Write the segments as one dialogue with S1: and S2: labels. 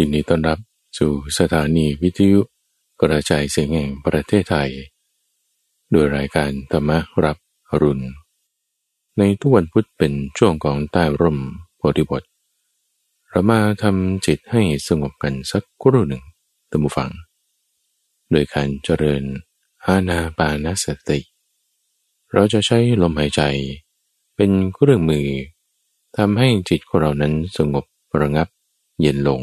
S1: ยินดีต้อนรับสู่สถานีวิทยุกระจายเสียงแห่งประเทศไทย โดยรายการธรรมรับรุณ ในทุกวันพุธเป็นช่วงของใต้ร่มโพธิบทเรามาทำจิตให้สงบกันสักครู่หนึ่งตัมบูฟัง โดยการเจริญอาณาปานสติ เราจะใช้ลมหายใจ เป็นเครื่องมือทำให้จิตของเรานั้นสงบระงับเย็นลง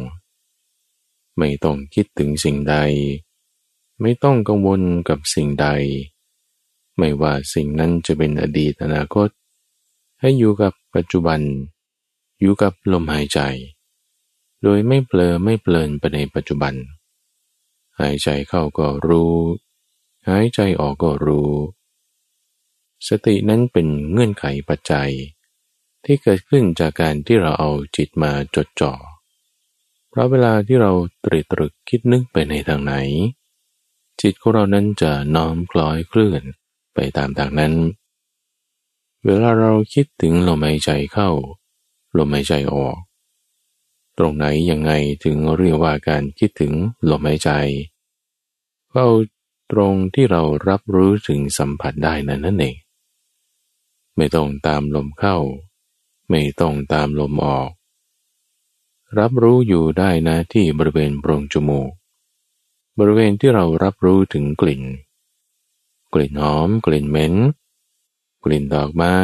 S1: ไม่ต้องคิดถึงสิ่งใด ไม่ต้องกังวลกับสิ่งใด ไม่ว่าสิ่งนั้นจะเป็นอดีตอนาคต ให้อยู่กับปัจจุบัน อยู่กับลมหายใจ โดยไม่เปลอไม่เปลินไปในปัจจุบัน หายใจเข้าก็รู้ หายใจออกก็รู้ สตินั้นเป็นเงื่อนไขปัจจัย ที่เกิดขึ้นจากการที่เราเอาจิตมาจดจ่อ เพราะเวลาที่เราตรีตรึกคิดนึกไปในทางไหน จิตของเรานั้นจะน้อมคล้อยเคลื่อนไปตามทางนั้น เวลาเราคิดถึงลมหายใจเข้า ลมหายใจออก ตรงไหนยังไงถึงเรียกว่าการคิดถึงลมหายใจก็เอาตรงที่เรารับรู้ถึงสัมผัสได้นั้นนั่นเอง ไม่ต้องตามลมเข้า ไม่ต้องตามลมออก รับรู้อยู่ได้นะที่บริเวณโพรงจมูก บริเวณที่เรารับรู้ถึงกลิ่น กลิ่นหอม กลิ่นเหม็น กลิ่นดอกไม้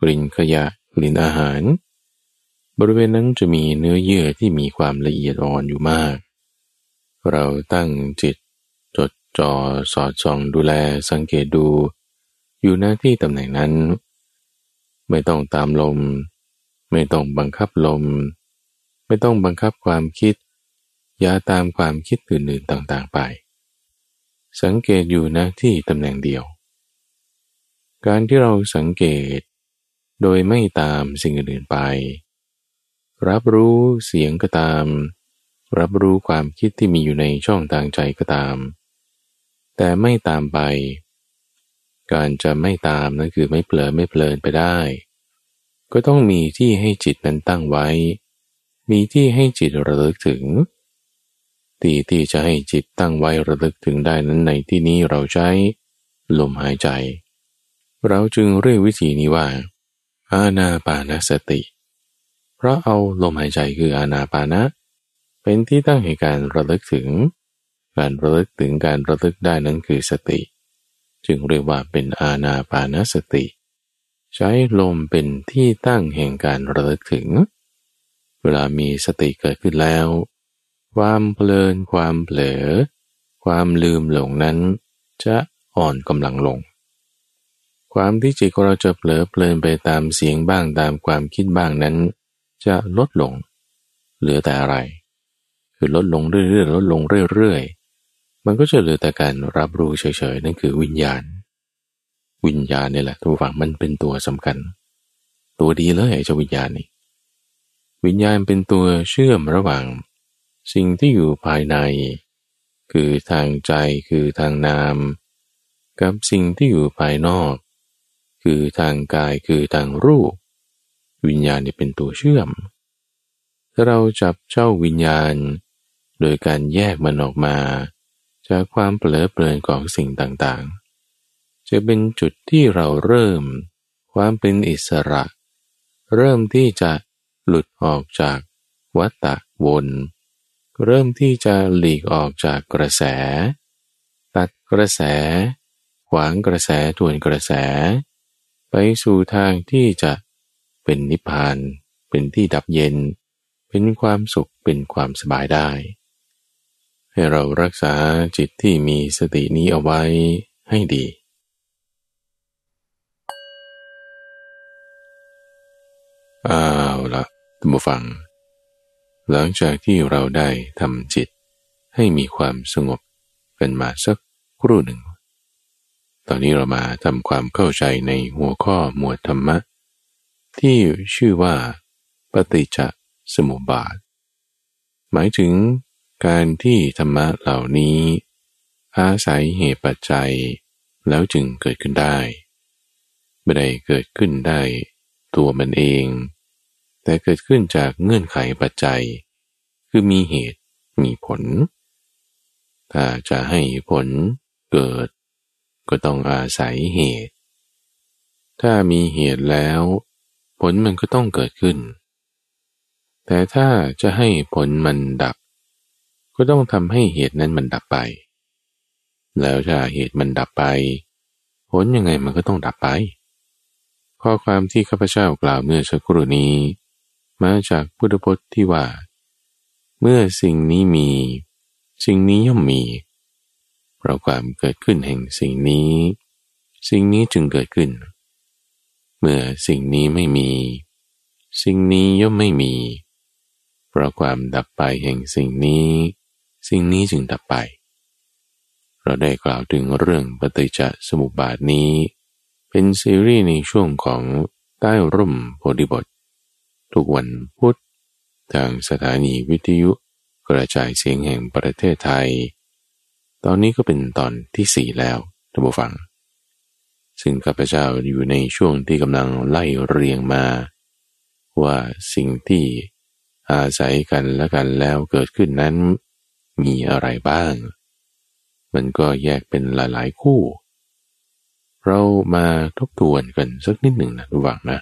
S1: กลิ่นขยะ กลิ่นอาหาร บริเวณนั้นจะมีเนื้อเยื่อที่มีความละเอียดอ่อนอยู่มาก เราตั้งจิตจดจ่อสอดส่องดูแลสังเกตดู อยู่หน้าที่ตำแหน่งนั้น ไม่ต้องตามลม ไม่ต้องบังคับลม ไม่ต้องบังคับความคิด อย่าตามความคิดอื่นๆต่างๆไป สังเกตอยู่นะที่ตำแหน่งเดียว การที่เราสังเกต โดยไม่ตามสิ่งอื่นๆไป รับรู้เสียงก็ตาม รับรู้ความคิดที่มีอยู่ในช่องทางใจก็ตาม แต่ไม่ตามไป การจะไม่ตามนั่นคือไม่เปลอไม่เพลินไปได้ ก็ต้องมีที่ให้จิตนั้นตั้งไว้ มีที่ให้จิตระลึกถึง ที่ที่จะให้จิตตั้งไว้ระลึกถึงได้นั้นในที่นี้เราใช้ลมหายใจ เราจึงเรียกวิธีนี้ว่า อาณาปานสติ เพราะเอาลมหายใจคืออาณาปานะ เป็นที่ตั้งให้การระลึกถึง การระลึกถึงการระลึกได้นั้นคือสติ จึงเรียกว่าเป็นอาณาปานสติ ใช้ลมเป็นที่ตั้งแห่งการระลึกถึง เวลามีสติเกิดขึ้นแล้ว ความเพลินความเผลอ ความลืมหลงนั้น จะอ่อนกำลังลง ความที่จิตของเราจะเผลอเพลินไปตามเสียงบ้างตามความคิดบ้างนั้น จะลดลง เหลือแต่อะไร คือลดลงเรื่อยๆลดลงเรื่อยๆ มันก็จะเหลือแต่การรับรู้เฉยๆนั่นคือวิญญาณ วิญญาณนี่แหละทุกฝั่งมันเป็นตัวสำคัญ ตัวดีเลยไอ้เจ้าวิญญาณนี่ วิญญาณเป็นตัวเชื่อมระหว่าง สิ่งที่อยู่ภายใน คือทางใจคือทางนาม กับสิ่งที่อยู่ภายนอก คือทางกายคือทางรูป วิญญาณเนี่ยเป็นตัวเชื่อม ถ้าเราจับเจ้าวิญญาณ โดยการแยกมันออกมา จากความเปลือเปลือนของสิ่งต่างๆ จะเป็นจุดที่เราเริ่มความเป็นอิสระ เริ่มที่จะ หลุดออกจากวัฏฏะวน เริ่มที่จะหลีกออกจากกระแส ตัดกระแส ขวางกระแสทวนกระแส ไปสู่ทางที่จะเป็นนิพพาน เป็นที่ดับเย็น เป็นความสุขเป็นความสบายได้ ให้เรารักษาจิตที่มีสตินี้เอาไว้ให้ดีอ้าวละ ท่านผู้ฟัง หลังจากที่เราได้ทำจิตให้มีความสงบเป็นมาสักครู่หนึ่ง ตอนนี้เรามาทำความเข้าใจในหัวข้อหมวดธรรมะ ที่ชื่อว่า ปฏิจจสมุปบาท หมายถึงการที่ธรรมะเหล่านี้ อาศัยเหตุปัจจัย แล้วจึงเกิดขึ้นได้ ไม่ได้เกิดขึ้นได้ ตัวมันเอง แต่เกิดขึ้นจากเงื่อนไขปัจจัย คือมีเหตุมีผล ถ้าจะให้ผลเกิด ก็ต้องอาศัยเหตุ ถ้ามีเหตุแล้ว ผลมันก็ต้องเกิดขึ้น แต่ถ้าจะให้ผลมันดับ ก็ต้องทำให้เหตุนั้นมันดับไป แล้วถ้าเหตุมันดับไป ผลยังไงมันก็ต้องดับไปข้อความที่ข้าพเจ้ากล่าวเมื่อสักครู่นี้ มาจากพุทธพจน์ที่ว่า เมื่อสิ่งนี้มี สิ่งนี้ย่อมมี เพราะความเกิดขึ้นแห่งสิ่งนี้ สิ่งนี้จึงเกิดขึ้น เมื่อสิ่งนี้ไม่มี สิ่งนี้ย่อมไม่มี เพราะความดับไปแห่งสิ่งนี้ สิ่งนี้จึงดับไป เราได้กล่าวถึงเรื่องปฏิจจสมุปบาทนี้ เป็นซีรีส์ในช่วงของใต้ร่มโพธิบท ทุกวันพุธทางสถานีวิทยุกระจายเสียงแห่งประเทศไทย ตอนนี้ก็เป็นตอนที่สี่แล้วท่านผู้ฟัง ซึ่งข้าพเจ้าอยู่ในช่วงที่กำลังไล่เรียงมา ว่าสิ่งที่อาศัยกันและกันแล้วเกิดขึ้นนั้น มีอะไรบ้าง มันก็แยกเป็นหลายๆคู่ เรามาทบทวนกันสักนิดหนึ่งนะทุกฝังนะ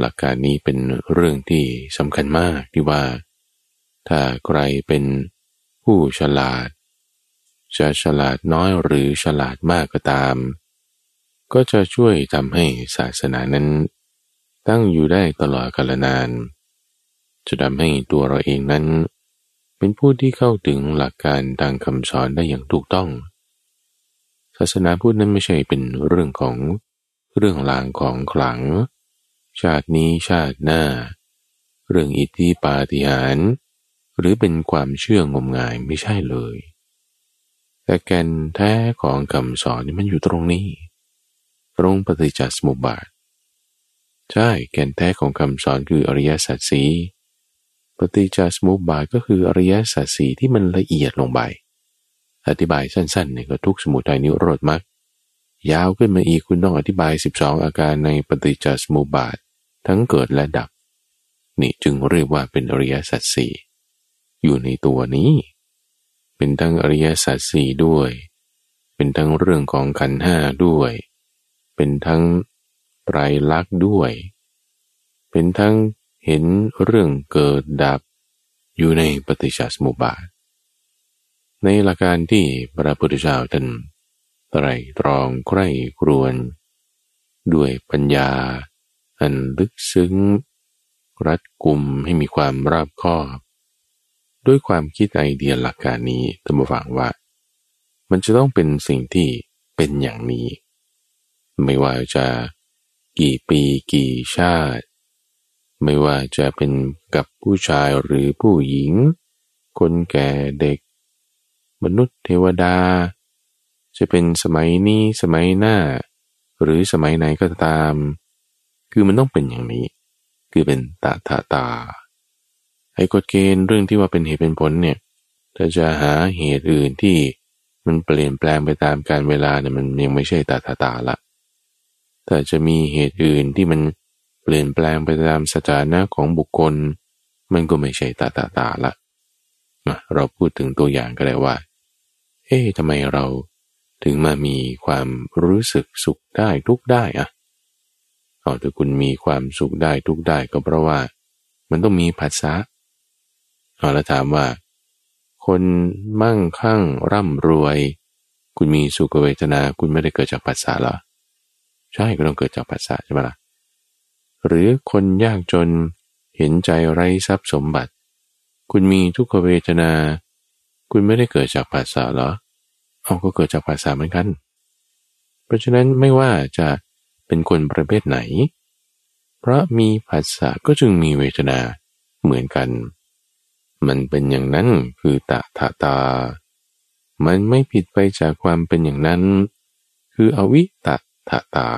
S1: หลักการนี้เป็นเรื่องที่สำคัญมากที่ว่า ถ้าใครเป็นผู้ฉลาด จะฉลาดน้อยหรือฉลาดมากก็ตาม ก็จะช่วยทำให้ศาสนานั้น ตั้งอยู่ได้ตลอดกาลนาน จะทำให้ตัวเราเองนั้น เป็นผู้ที่เข้าถึงหลักการทางคำสอนได้อย่างถูกต้อง ศาสนาพุทธนั้นไม่ใช่เป็นเรื่องของเรื่องลางของขลัง ชาตินี้ชาติหน้า เรื่องอิทธิปาฏิหาริย์หรือเป็นความเชื่องมงายไม่ใช่เลย แต่แก่นแท้ของคำสอนนี่มันอยู่ตรงนี้ ตรงปฏิจจสมุปบาท ใช่แก่นแท้ของคำสอนคืออริยสัจสีปฏิจจสมุปบาทก็คืออริยสัจสีที่มันละเอียดลงไป อธิบายสั้นๆเนี่ยก็ทุกสมุทัยนิโรธมรรคยาวขึ้นมาอีกคุณต้องอธิบาย 12 อาการในปฏิจจสมุปบาท ทั้งเกิดและดับ นี่จึงเรียกว่าเป็นอริยสัจสี่อยู่ในตัวนี้ เป็นทั้งอริยสัจสี่ด้วย เป็นทั้งเรื่องของขันห้าด้วย เป็นทั้งไตรลักษณ์ด้วย เป็นทั้งเห็นเรื่องเกิดดับอยู่ในปฏิจจสมุปบาท ในหลักการที่พระพุทธเจ้าท่านไตรตรองใคร่ครวน ด้วยปัญญา อันลึกซึ้ง รัดกุมให้มีความราบคอบ ด้วยความคิดไอเดียหลักการนี้ตั้งฟังว่า มันจะต้องเป็นสิ่งที่เป็นอย่างนี้ ไม่ว่าจะกี่ปีกี่ชาติ ไม่ว่าจะเป็นกับผู้ชายหรือผู้หญิง คนแก่เด็ก มนุษย์เทวดา จะเป็นสมัยนี้สมัยหน้า หรือสมัยไหนก็ตาม คือมันต้องเป็นอย่างนี้ คือเป็นตาตาตา ไอ้กฎเกณฑ์เรื่องที่ว่าเป็นเหตุเป็นผลเนี่ยถ้าจะหาเหตุอื่นที่มันเปลี่ยนแปลงไปตามการเวลาเนี่ยมันยังไม่ใช่ตาตาตาละ แต่จะมีเหตุอื่นที่มันเปลี่ยนแปลงไปตามสถานะของบุคคล มันก็ไม่ใช่ตาตาตาละมาเราพูดถึงตัวอย่างก็ได้ว่า เอ๊ะทำไมเราถึงมามีความรู้สึกสุขได้ทุกได้อะ เอาถ้าคุณมีความสุขได้ทุกได้ก็เพราะว่า มันต้องมีภาษาเอาแล้วถามว่า คนมั่งคั่งร่ำรวย คุณมีสุขเวทนาคุณไม่ได้เกิดจากภาษาหรอใช่ก็ต้องเกิดจากภาษาใช่ไหมล่ะหรือคนยากจนเห็นใจไร้ทรัพย์สมบัติ คุณมีทุกขเวทนา คุณไม่ได้เกิดจากภาษาหรอ เอาก็เกิดจากภาษาเหมือนกัน เพราะฉะนั้นไม่ว่าจะ เป็นคนประเภทไหน เพราะมีภาษาก็จึงมีเวทนาเหมือนกัน มันเป็นอย่างนั้นคือตะทะตา มันไม่ผิดไปจากความเป็นอย่างนั้น คืออวิตะทะตา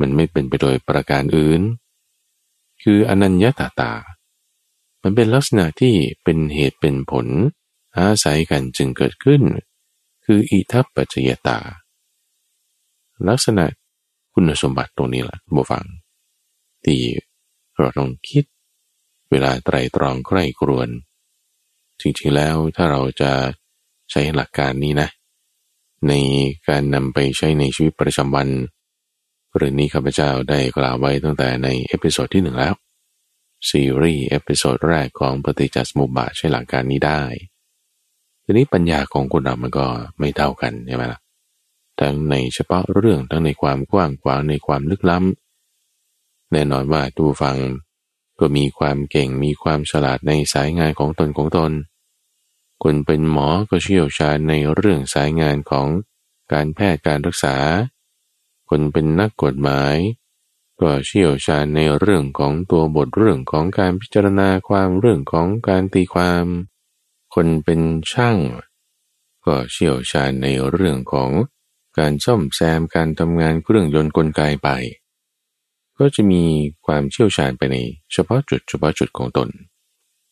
S1: มันไม่เป็นไปโดยประการอื่น คืออนัญญาตาตา มันเป็นลักษณะที่เป็นเหตุเป็นผล อาศัยกันจึงเกิดขึ้น คืออิทัปปัจจยตา ลักษณะ คุณสมบัติตรงนี้แหละบูฟัง ที่เราต้องคิด เวลาไตรตรองใคร่ครวนจริงๆแล้วถ้าเราจะใช้หลักการนี้นะ ในการนำไปใช้ในชีวิตประจำวันเรื่องนี้ข้าพเจ้าได้กล่าวไว้ตั้งแต่ใน episode ที่หนึ่งแล้ว ซีรีส์ episode แรกของปฏิจจสมุปบาทใช้หลักการนี้ได้ ทีนี้ปัญญาของคนเรามันก็ไม่เท่ากันใช่ไหมล่ะ ทั้งในเฉพาะเรื่องทั้งในความกว้างขวางในความลึกล้ำ แน่นอนว่าผู้ฟังก็มีความเก่งมีความฉลาดในสายงานของตนของตน คนเป็นหมอก็เชี่ยวชาญในเรื่องสายงานของการแพทย์การรักษา คนเป็นนักกฎหมาย ก็เชี่ยวชาญในเรื่องของตัวบทเรื่องของการพิจารณาความเรื่องของการตีความ คนเป็นช่าง ก็เชี่ยวชาญในเรื่องของ การซ่อมแซมการทำงานเครื่องยนต์กลไกไป ก็จะมีความเชี่ยวชาญไปในเฉพาะจุดเฉพาะจุดของตน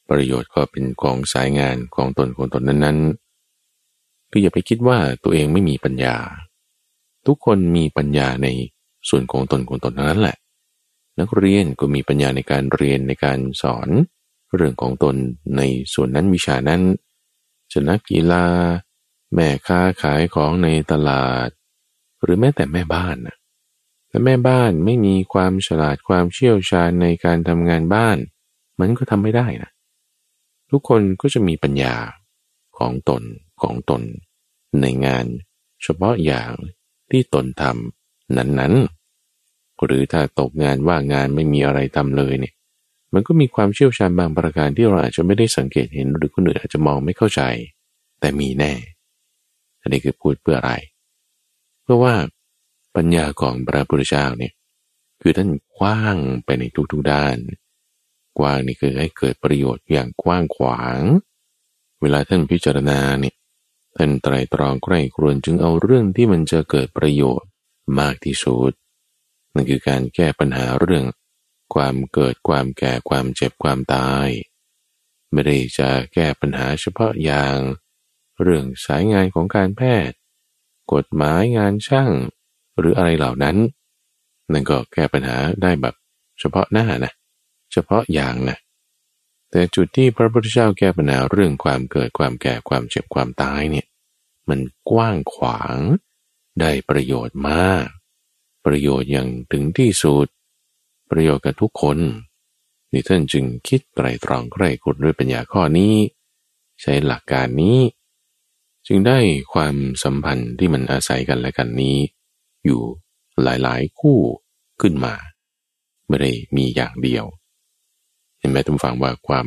S1: ประโยชน์ก็เป็นของสายงานของตนของตนนั้นๆคืออย่าไปคิดว่าตัวเองไม่มีปัญญา ทุกคนมีปัญญาในส่วนของตนของตนนั้นแหละ นักเรียนก็มีปัญญาในการเรียนในการสอน เรื่องของตนในส่วนนั้นวิชานั้นจะนักกีฬา แม่ค้าขายของในตลาด หรือแม้แต่แม่บ้านนะแต่แม่บ้านไม่มีความฉลาดความเชี่ยวชาญในการทำงานบ้าน มันก็ทำไม่ได้นะทุกคนก็จะมีปัญญาของตนของตน ในงาน เฉพาะอย่างที่ตนทำนั้นๆ หรือถ้าตกงานว่างานไม่มีอะไรทำเลยเนี่ยมันก็มีความเชี่ยวชาญบางประการที่เราอาจจะไม่ได้สังเกตเห็น หรือคนอื่นอาจจะมองไม่เข้าใจ แต่มีแน่ อันนี้คือพูดเพื่ออะไร เพราะว่าปัญญาของพระพุทธเจ้าเนี่ยคือท่านกว้างไปในทุกๆด้าน กว้างนี่คือให้เกิดประโยชน์อย่างกว้างขวาง เวลาท่านพิจารณาเนี่ยท่านไตรตรองใกล้ครวนจึงเอาเรื่องที่มันจะเกิดประโยชน์มากที่สุดนั่นคือการแก้ปัญหาเรื่อง ความเกิดความแก่ความเจ็บความตาย ไม่ได้จะแก้ปัญหาเฉพาะอย่าง เรื่องสายงานของการแพทย์ กฎหมายงานช่าง หรืออะไรเหล่านั้น นั่นก็แก้ปัญหาได้แบบเฉพาะหน้านะเฉพาะอย่างนะแต่จุดที่พระพุทธเจ้าแก้ปัญหาเรื่องความเกิดความแก่ความเจ็บความตายเนี่ยมันกว้างขวาง ได้ประโยชน์มาก ประโยชน์อย่างถึงที่สุดประโยชน์กับทุกคนนี่ท่านจึงคิดไตรตรองใคร่คุดด้วยปัญญาข้อนี้ ใช้หลักการนี้ จึงได้ความสัมพันธ์ที่มันอาศัยกันและกันนี้ อยู่หลายๆ คู่ขึ้นมา ไม่ได้มีอย่างเดียว เห็นไหมทุกฝังว่าความ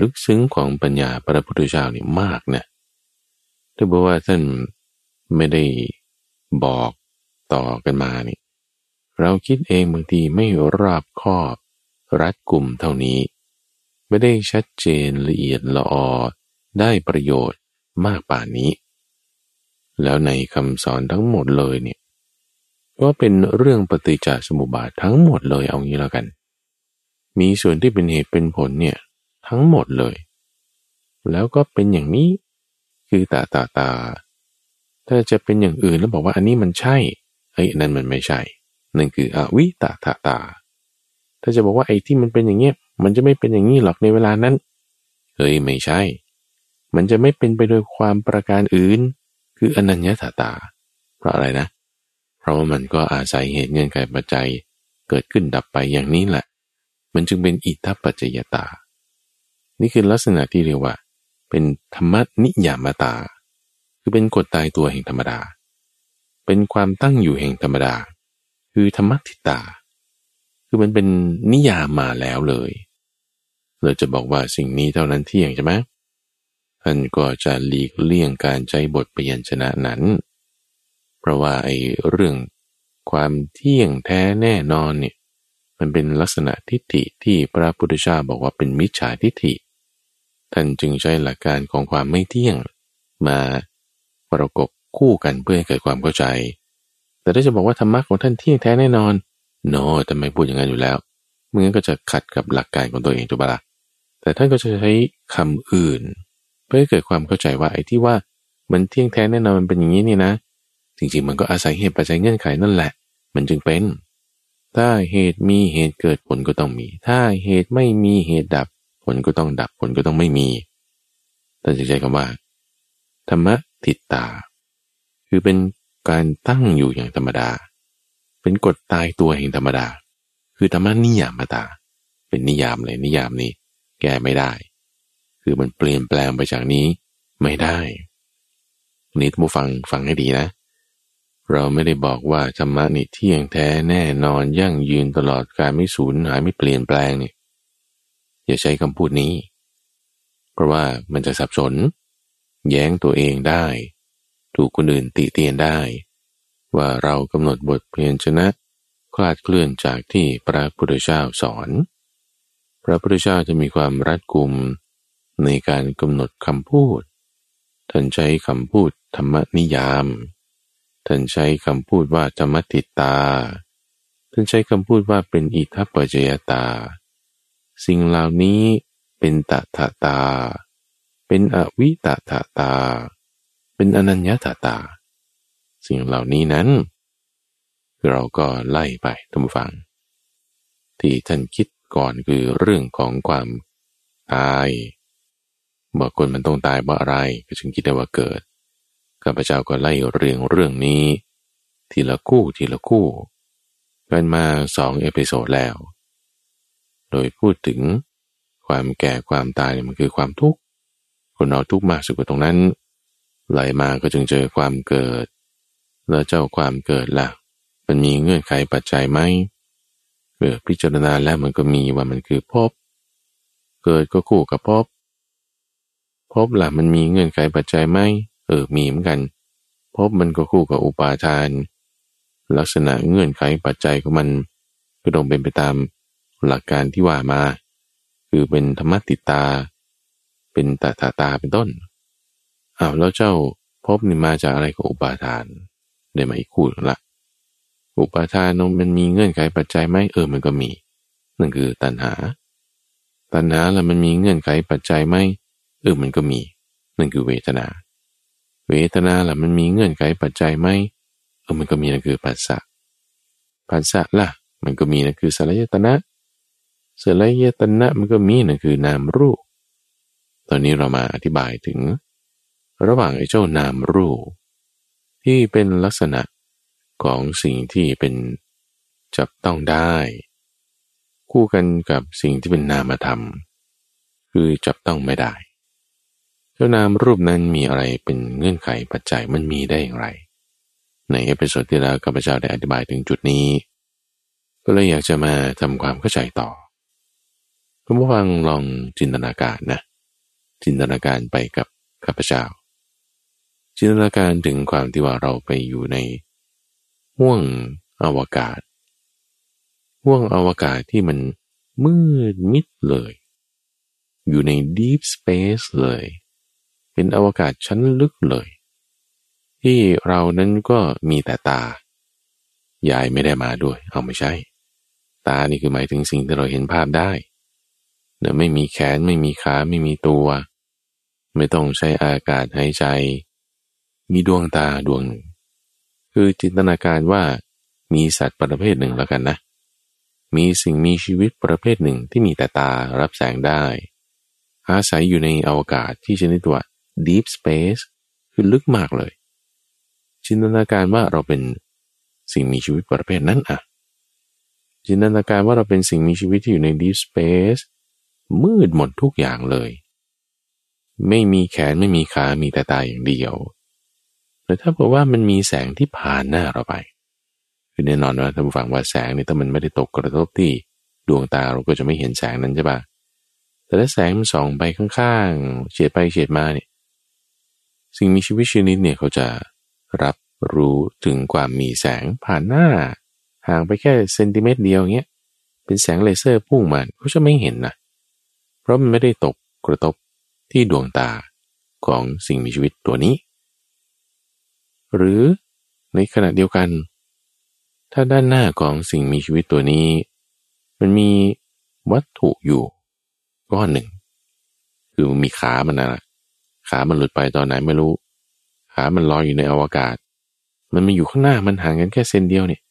S1: ลึกซึ้งของปัญญาพระพุทธเจ้านี่มากนะถ้าบอกว่าท่านไม่ได้บอกต่อกันมานี่ เราคิดเองบางทีไม่รอบคอบรัดกลุ่มเท่านี้ ไม่ได้ชัดเจนละเอียดละออได้ประโยชน์ มากป่านนี้ แล้วในคำสอนทั้งหมดเลยเนี่ยก็เป็นเรื่องปฏิจจสมุปบาททั้งหมดเลยเอางี้แล้วกัน มีส่วนที่เป็นเหตุเป็นผลเนี่ยทั้งหมดเลย แล้วก็เป็นอย่างนี้คือตาตาตา ถ้าจะเป็นอย่างอื่นแล้วบอกว่าอันนี้มันใช่ไอ้นั่นมันไม่ใช่ นั่นคืออวิตาตาตา ถ้าจะบอกว่าไอ้ที่มันเป็นอย่างเงี้ยมันจะไม่เป็นอย่างนี้หรอกในเวลานั้น เฮ้ยไม่ใช่ มันจะไม่เป็นไปโดยความประการอื่น คืออนัญญาตาตา เพราะอะไรนะ เพราะว่ามันก็อาศัยเหตุเงื่อนไขปัจจัยเกิดขึ้นดับไปอย่างนี้แหละ มันจึงเป็นอิทธปัจจยตา นี่คือลักษณะที่เรียกว่า เป็นธรรมนิยามตา คือเป็นกฎตายตัวแห่งธรรมดา เป็นความตั้งอยู่แห่งธรรมดา คือธรรมทิตา คือมันเป็นนิยามมาแล้วเลย เราจะบอกว่าสิ่งนี้เท่านั้นเที่ยงใช่ไหม ท่านก็จะหลีกเลี่ยงการใจบทปลี่ยนชนะนั้น เพราะว่าไอ้เรื่องความเที่ยงแท้แน่นอนเนี่ยมันเป็นลักษณะทิฏฐิที่พระพุทธเจ้าบอกว่าเป็นมิจฉาทิฏฐิ ท่านจึงใช้หลักการของความไม่เที่ยงมาประกบคู่กันเพื่อให้เกิดความเข้าใจ แต่ถ้าจะบอกว่าธรรมะของท่านเที่ยงแท้แน่นอน โนแต่ไมพูดอย่างนั้นอยู่แล้วเมื่อก็จะขัดกับหลักการของตัวเองถูกปะละ่ะแต่ท่านก็จะใช้คำอื่นเพื่อให้เกิดความเข้าใจว่าไอ้ที่ว่ามันเที่ยงแท้แน่นอนมันเป็นอย่างนี้นี่นะ จริงๆมันก็อาศัยเหตุปัจจัยเงื่อนไขนั่นแหละ มันจึงเป็น ถ้าเหตุมีเหตุเกิดผลก็ต้องมี ถ้าเหตุไม่มีเหตุดับ ผลก็ต้องดับผลก็ต้องไม่มีท่านจะใช้คำว่า ธรรมติตา คือเป็นการตั้งอยู่อย่างธรรมดา เป็นกฎตายตัวแห่งธรรมดา คือธรรมนิยามตา เป็นนิยามเลยนิยามนี้ แก้ไม่ได้ คือมันเปลี่ยนแปลงไปจากนี้ไม่ได้ นี้ท่านผู้ฟังฟังให้ดีนะ เราไม่ได้บอกว่าธรรมะนี่เที่ยงแท้แน่นอนยั่งยืนตลอดการไม่สูญหายไม่เปลี่ยนแปลงนี่อย่าใช้คำพูดนี้ เพราะว่ามันจะสับสน แย้งตัวเองได้ ถูกคนอื่นติเตียนได้ ว่าเรากำหนดบทเพียนชนะคลาดเคลื่อนจากที่พระพุทธเจ้าสอน พระพุทธเจ้าจะมีความรัดกุม ในการกำหนดคำพูด ท่านใช้คำพูดธรรมนิยาม ท่านใช้คำพูดว่าธรรมติตา ท่านใช้คำพูดว่าเป็นอิทัปปเจยตา สิ่งเหล่านี้เป็นตถาตา เป็นอวิตถาตา เป็นอนัญญาตาตา สิ่งเหล่านี้นั้น เราก็ไล่ไปทุกฝัง ที่ท่านคิดก่อนคือเรื่องของความตาย บอกคนมันต้องตายเพราะอะไรก็จึงคิดได้ว่าเกิดข้าพเจ้าก็ไล่เรียงเรื่องนี้ ทีละคู่ทีละคู่กันมาสอง episode แล้ว โดยพูดถึงความแก่ความตายมันคือความทุกข์คนเราทุกข์มากสุดกว่าตรงนั้นไหลมาก็จึงเจอความเกิด แล้วเจ้าความเกิดล่ะ มันมีเงื่อนไขปัจจัยไหมเกิดพิจารณาแล้วมันก็มีว่ามันคือภพ เกิดก็คู่กับภพ ภพล่ะมันมีเงื่อนไขปัจจัยไหมเออมีเหมือนกัน พบมันก็คู่กับอุปาทาน ลักษณะเงื่อนไขปัจจัยของมัน ก็ต้องเป็นไปตามหลักการที่ว่ามา คือเป็นธรรมติตา เป็นตาตาตาเป็นต้นอ้าวแล้วเจ้าพบนี่มาจากอะไรกับอุปาทานได้มาอีกคู่ละอุปาทานมันมีเงื่อนไขปัจจัยไหมเออมันก็มีนั่นคือตัณหา ตัณหาแล้วมันมีเงื่อนไขปัจจัยไหม เออมันก็มี นั่นคือเวทนา เวทนาล่ะมันมีเงื่อนไขปัจจัยไหมเออมันก็มีนั่นคือปัสสะปัสสะล่ะ มันก็มีนั่นคือสลายตนะสลายตนะมันก็มีนั่นคือนามรูป ตอนนี้เรามาอธิบายถึง ระหว่างไอ้เจ้านามรูป ที่เป็นลักษณะของสิ่งที่เป็นจับต้องได้ คู่กันกับสิ่งที่เป็นนามธรรม คือจับต้องไม่ได้ เจ้านามรูปนั้นมีอะไรเป็นเงื่อนไขปัจจัยมันมีได้อย่างไร ใน episode ที่แล้วข้าพเจ้าได้อธิบายถึงจุดนี้ ก็เลยอยากจะมาทำความเข้าใจต่อคุณผู้ฟังลองจินตนาการนะ จินตนาการไปกับข้าพเจ้า จินตนาการถึงความที่ว่าเราไปอยู่ในห่วงอวกาศห่วงอวกาศที่มันมืดมิดเลย อยู่ใน deep space เลย เป็นอวกาศชั้นลึกเลย ที่เรานั้นก็มีแต่ตา ยายไม่ได้มาด้วย เอาไม่ใช่ ตานี่คือหมายถึงสิ่งที่เราเห็นภาพได้เดี๋ยวไม่มีแขนไม่มีขาไม่มีตัว ไม่ต้องใช้อากาศหายใจ มีดวงตาดวงหนึ่ง คือจินตนาการว่ามีสัตว์ประเภทหนึ่งแล้วกันนะ มีสิ่งมีชีวิตประเภทหนึ่งที่มีแต่ตารับแสงได้ อาศัยอยู่ในอวกาศที่ชนิดว่า deep space คือลึกมากเลย จินตนาการว่าเราเป็นสิ่งมีชีวิตประเภทนั้นอะจินตนาการว่าเราเป็นสิ่งมีชีวิตที่อยู่ใน deep space มืดหมดทุกอย่างเลย ไม่มีแขนไม่มีขา มีแต่ตาอย่างเดียวแต่ถ้าบอกว่ามันมีแสงที่ผ่านหน้าเราไป คือแน่นอนว่าท่านผู้ฟังว่าแสงนี่ถ้ามันไม่ได้ตกกระทบที่ดวงตาเราก็จะไม่เห็นแสงนั้นใช่ปะแต่ถ้าแสงมันส่องไปข้างๆเฉียดไปเฉียดมาเนี่ย สิ่งมีชีวิตชนิดเนี่ยเขาจะรับรู้ถึงความมีแสงผ่านหน้า ห่างไปแค่เซนติเมตรเดียวเงี้ยเป็นแสงเลเซอร์พุ่งมาเขาจะไม่เห็นนะเพราะมันไม่ได้ตกกระทบที่ดวงตาของสิ่งมีชีวิตตัวนี้ หรือในขณะเดียวกัน ถ้าด้านหน้าของสิ่งมีชีวิตตัวนี้ มันมีวัตถุอยู่ก้อนหนึ่ง คือมีขามันนะ ขามันหลุดไปตอนไหนไม่รู้ ขามันลอยอยู่ในอวกาศ มันมาอยู่ข้างหน้ามันห่างกันแค่เซนเดียวเนี่ย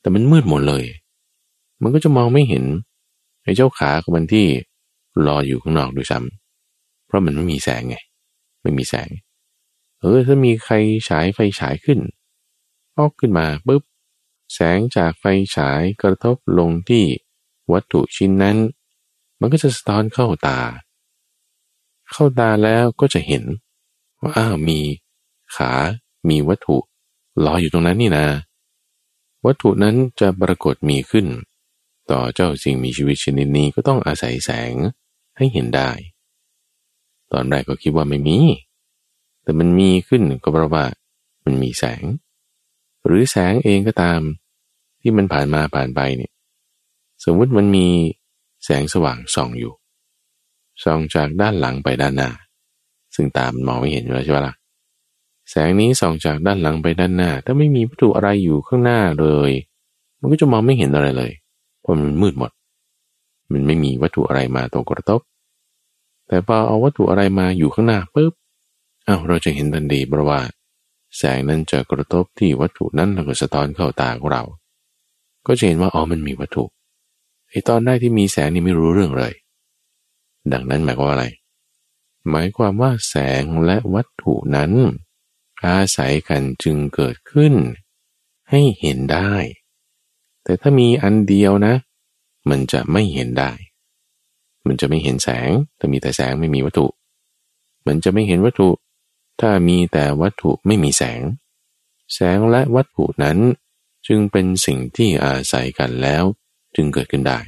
S1: แต่มันมืดหมดเลย มันก็จะมองไม่เห็นไอ้เจ้าขาของมันที่ลอยอยู่ข้างนอกด้วยซ้ำเพราะมันไม่มีแสงไง ไม่มีแสง เออถ้ามีใครฉายไฟฉายขึ้น ออกขึ้นมาปุ๊บแสงจากไฟฉายกระทบลงที่วัตถุชิ้นนั้น มันก็จะสะท้อนเข้าตา เข้าตาแล้วก็จะเห็น ว่าอ้าวมีขา มีวัตถุลอยอยู่ตรงนั้นนี่นะ วัตถุนั้นจะปรากฏมีขึ้น ต่อเจ้าสิ่งมีชีวิตชนิดนี้ก็ต้องอาศัยแสงให้เห็นได้ ตอนแรกก็คิดว่าไม่มี แต่มันมีขึ้นก็เพราะว่ามันมีแสง หรือแสงเองก็ตาม ที่มันผ่านมาผ่านไปเนี่ย สมมติมันมีแสงสว่างส่องอยู่ ส่องจากด้านหลังไปด้านหน้า ซึ่งตามมองไม่เห็นอยู่แล้วใช่ไหมล่ะแสงนี้ส่องจากด้านหลังไปด้านหน้า ถ้าไม่มีวัตถุอะไรอยู่ข้างหน้าเลย มันก็จะมองไม่เห็นอะไรเลยเพราะมันมืดหมด มันไม่มีวัตถุอะไรมาตกกระทบแต่พอเอาวัตถุอะไรมาอยู่ข้างหน้าปุ๊บอ้าวเราจะเห็นทันทีเพราะว่าแสงนั้นจะกระทบที่วัตถุนั้นแล้วก็สะท้อนเข้าตาของเรา ก็จะเห็นว่าอ๋อมันมีวัตถุไอ้ตอนแรกที่มีแสงนี่ไม่รู้เรื่องเลย ดังนั้นหมายความว่าอะไร หมายความว่าแสงและวัตถุนั้น อาศัยกันจึงเกิดขึ้น ให้เห็นได้ แต่ถ้ามีอันเดียวนะ มันจะไม่เห็นได้ มันจะไม่เห็นแสง ถ้ามีแต่แสงไม่มีวัตถุ มันจะไม่เห็นวัตถุ ถ้ามีแต่วัตถุไม่มีแสง แสงและวัตถุนั้นจึงเป็นสิ่งที่อาศัยกันแล้วจึงเกิดขึ้นได้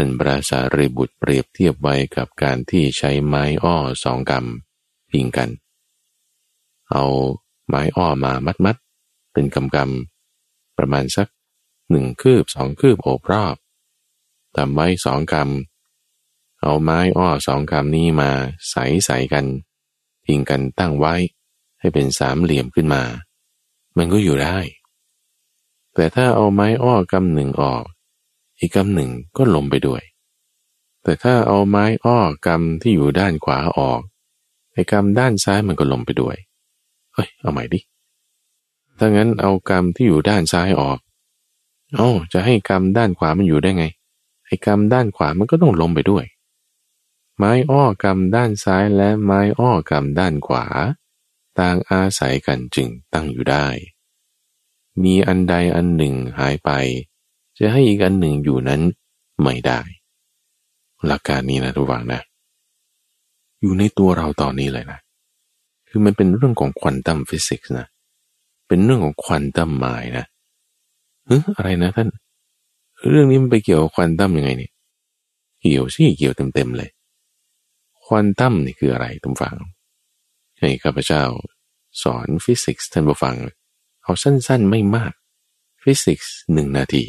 S1: ท่านพระสารีบุตรเปรียบเทียบไว้กับการที่ใช้ไม้อ้อสองกำพิงกัน เอาไม้อ้อมามัดมัดเป็นกำกำประมาณสักหนึ่งคืบสองคืบโอบรอบทำไว้สองกำเอาไม้อ้อสองกำนี้มาใส่ใส่กัน พิงกันตั้งไว้ให้เป็นสามเหลี่ยมขึ้นมา มันก็อยู่ได้ แต่ถ้าเอาไม้อ้อกำหนึ่งออก อีกกำหนึ่งก็ลมไปด้วย แต่ถ้าเอาไม้อ้อกำที่อยู่ด้านขวาออก ไอ้กำด้านซ้ายมันก็ลมไปด้วยเอ้ย เอาใหม่ดิ ถ้างั้นเอากรรมที่อยู่ด้านซ้ายออกเอ้จะให้กรรมด้านขวามันอยู่ได้ไง ไอ้กรรมด้านขวามันก็ต้องล้มไปด้วย ไม้อ้อกรรมด้านซ้ายและไม้อ้อกรรมด้านขวา ต่างอาศัยกันจึงตั้งอยู่ได้ มีอันใดอันหนึ่งหายไป จะให้อีกอันหนึ่งอยู่นั้นไม่ได้ หลักการนี้นะทุกฝังนะ อยู่ในตัวเราตอนนี้เลยนะ คือมันเป็นเรื่องของควอนตัมฟิสิกส์นะ เป็นเรื่องของควอนตัมมล์นะเฮ้อะไรนะท่าน เรื่องนี้มันไปเกี่ยวกับควอนตัมยังไงเนี่ยเกี่ยวสิเกี่ยวเต็มๆเลย ควอนตัมนี่คืออะไรท่านผู้ฟังให้ข้าพเจ้าสอนฟิสิกส์ท่านผู้ฟัง เอาสั้นๆไม่มาก ฟิสิกส์หนึ่งนาที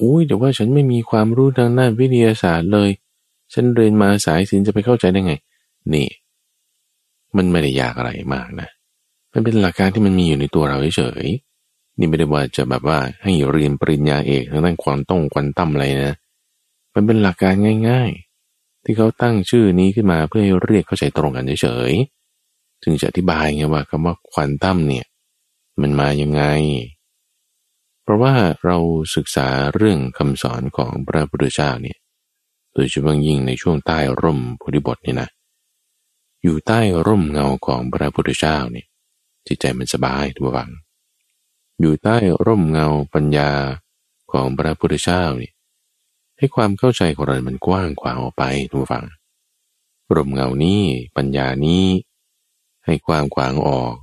S1: อุ้ยแต่ว่าฉันไม่มีความรู้ทางด้านวิทยาศาสตร์เลย ฉันเรียนมาสายศิลป์จะไปเข้าใจได้ไง นี่ มันไม่ได้ยากอะไรมากนะมันเป็นหลักการที่มันมีอยู่ในตัวเราเฉยๆนี่ไม่ได้ว่าจะแบบว่าให้เรียนปริญญาเอกทางด้านความต้องควอนตัมอะไรนะ มันเป็นหลักการง่าย ๆ ที่เขาตั้งชื่อนี้ขึ้นมาเพื่อให้เรียกเข้าใจตรงกันเฉยๆถึงจะอธิบายไงว่าคำว่าควอนตัมเนี่ย มันมายังไง เพราะว่าเราศึกษาเรื่องคำสอนของพระพุทธเจ้าเนี่ยโดยเฉพาะยิ่งในช่วงใต้ร่มพุทธิบทเนี่ยนะ อยู่ใต้ร่มเงาของพระพุทธเจ้าเนี่ยจิตใจมันสบายทุกฝัง อยู่ใต้ร่มเงาปัญญาของพระพุทธเจ้าเนี่ยให้ความเข้าใจของเรา มันกว้างขวางออกไปทุกฝัง ร่มเงานี้ปัญญานี้ ให้ความขวางออก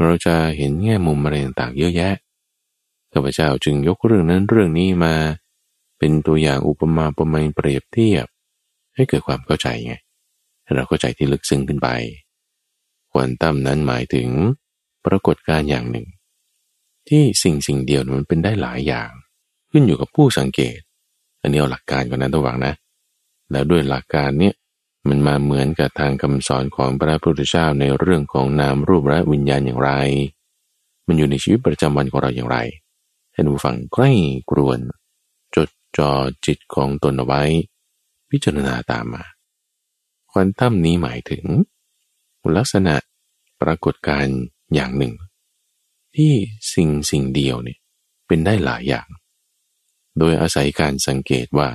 S1: เราจะเห็นแง่มุมอะไรต่างๆเยอะแยะ ข้าพเจ้าจึงยกเรื่องนั้นเรื่องนี้มา เป็นตัวอย่างอุปมาประมาเปรียบเทียบ ให้เกิดความเข้าใจไง เราเข้าใจที่ลึกซึ้งขึ้นไปควอนตัมนั้นหมายถึงปรากฏการอย่างหนึ่ง ที่สิ่งสิ่งเดียวมันเป็นได้หลายอย่าง ขึ้นอยู่กับผู้สังเกต อันนี้เอาหลักการก่อนนะระวังนะ แล้วด้วยหลักการเนี้ยมันมาเหมือนกับทางคำสอนของพระพุทธเจ้าในเรื่องของนามรูปและวิญญาณอย่างไร มันอยู่ในชีวิตประจำวันของเราอย่างไร ให้ดูฟังใกล้กรวน จดจ่อจิตของตนเอาไว้ พิจารณาตามมาควอนตัมนี้หมายถึง ลักษณะปรากฏการอย่างหนึ่ง ที่สิ่งสิ่งเดียวเนี่ยเป็นได้หลายอย่าง โดยอาศัยการสังเกตว่า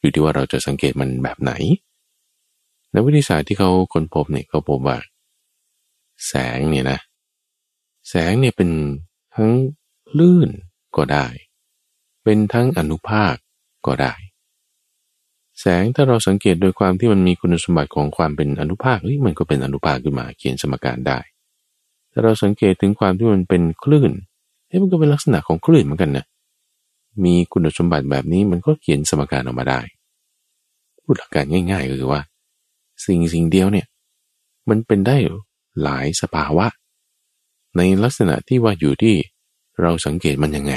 S1: อยู่ที่ว่าเราจะสังเกตมันแบบไหนในวิทยาศาสตร์ที่เขาค้นพบเนี่ยเขาพบว่า แสงเนี่ยนะ แสงเนี่ยเป็นทั้งลื่น ก็ได้ เป็นทั้งอนุภาคก็ได้ แสงถ้าเราสังเกตโดยความที่มันมีคุณสมบัติของความเป็นอนุภาคเฮ้ยมันก็เป็นอนุภาคขึ้นมาเขียนสมการได้ ถ้าเราสังเกตถึงความที่มันเป็นคลื่นเฮ้ยมันก็เป็นลักษณะของคลื่นเหมือนกันนะมีคุณสมบัติแบบนี้มันก็เขียนสมการออกมาได้พูดหลักการง่าย ๆ ก็คือว่า สิ่งสิ่งเดียวเนี่ย มันเป็นได้หลายสภาวะ ในลักษณะที่ว่าอยู่ที่ เราสังเกตมันยังไง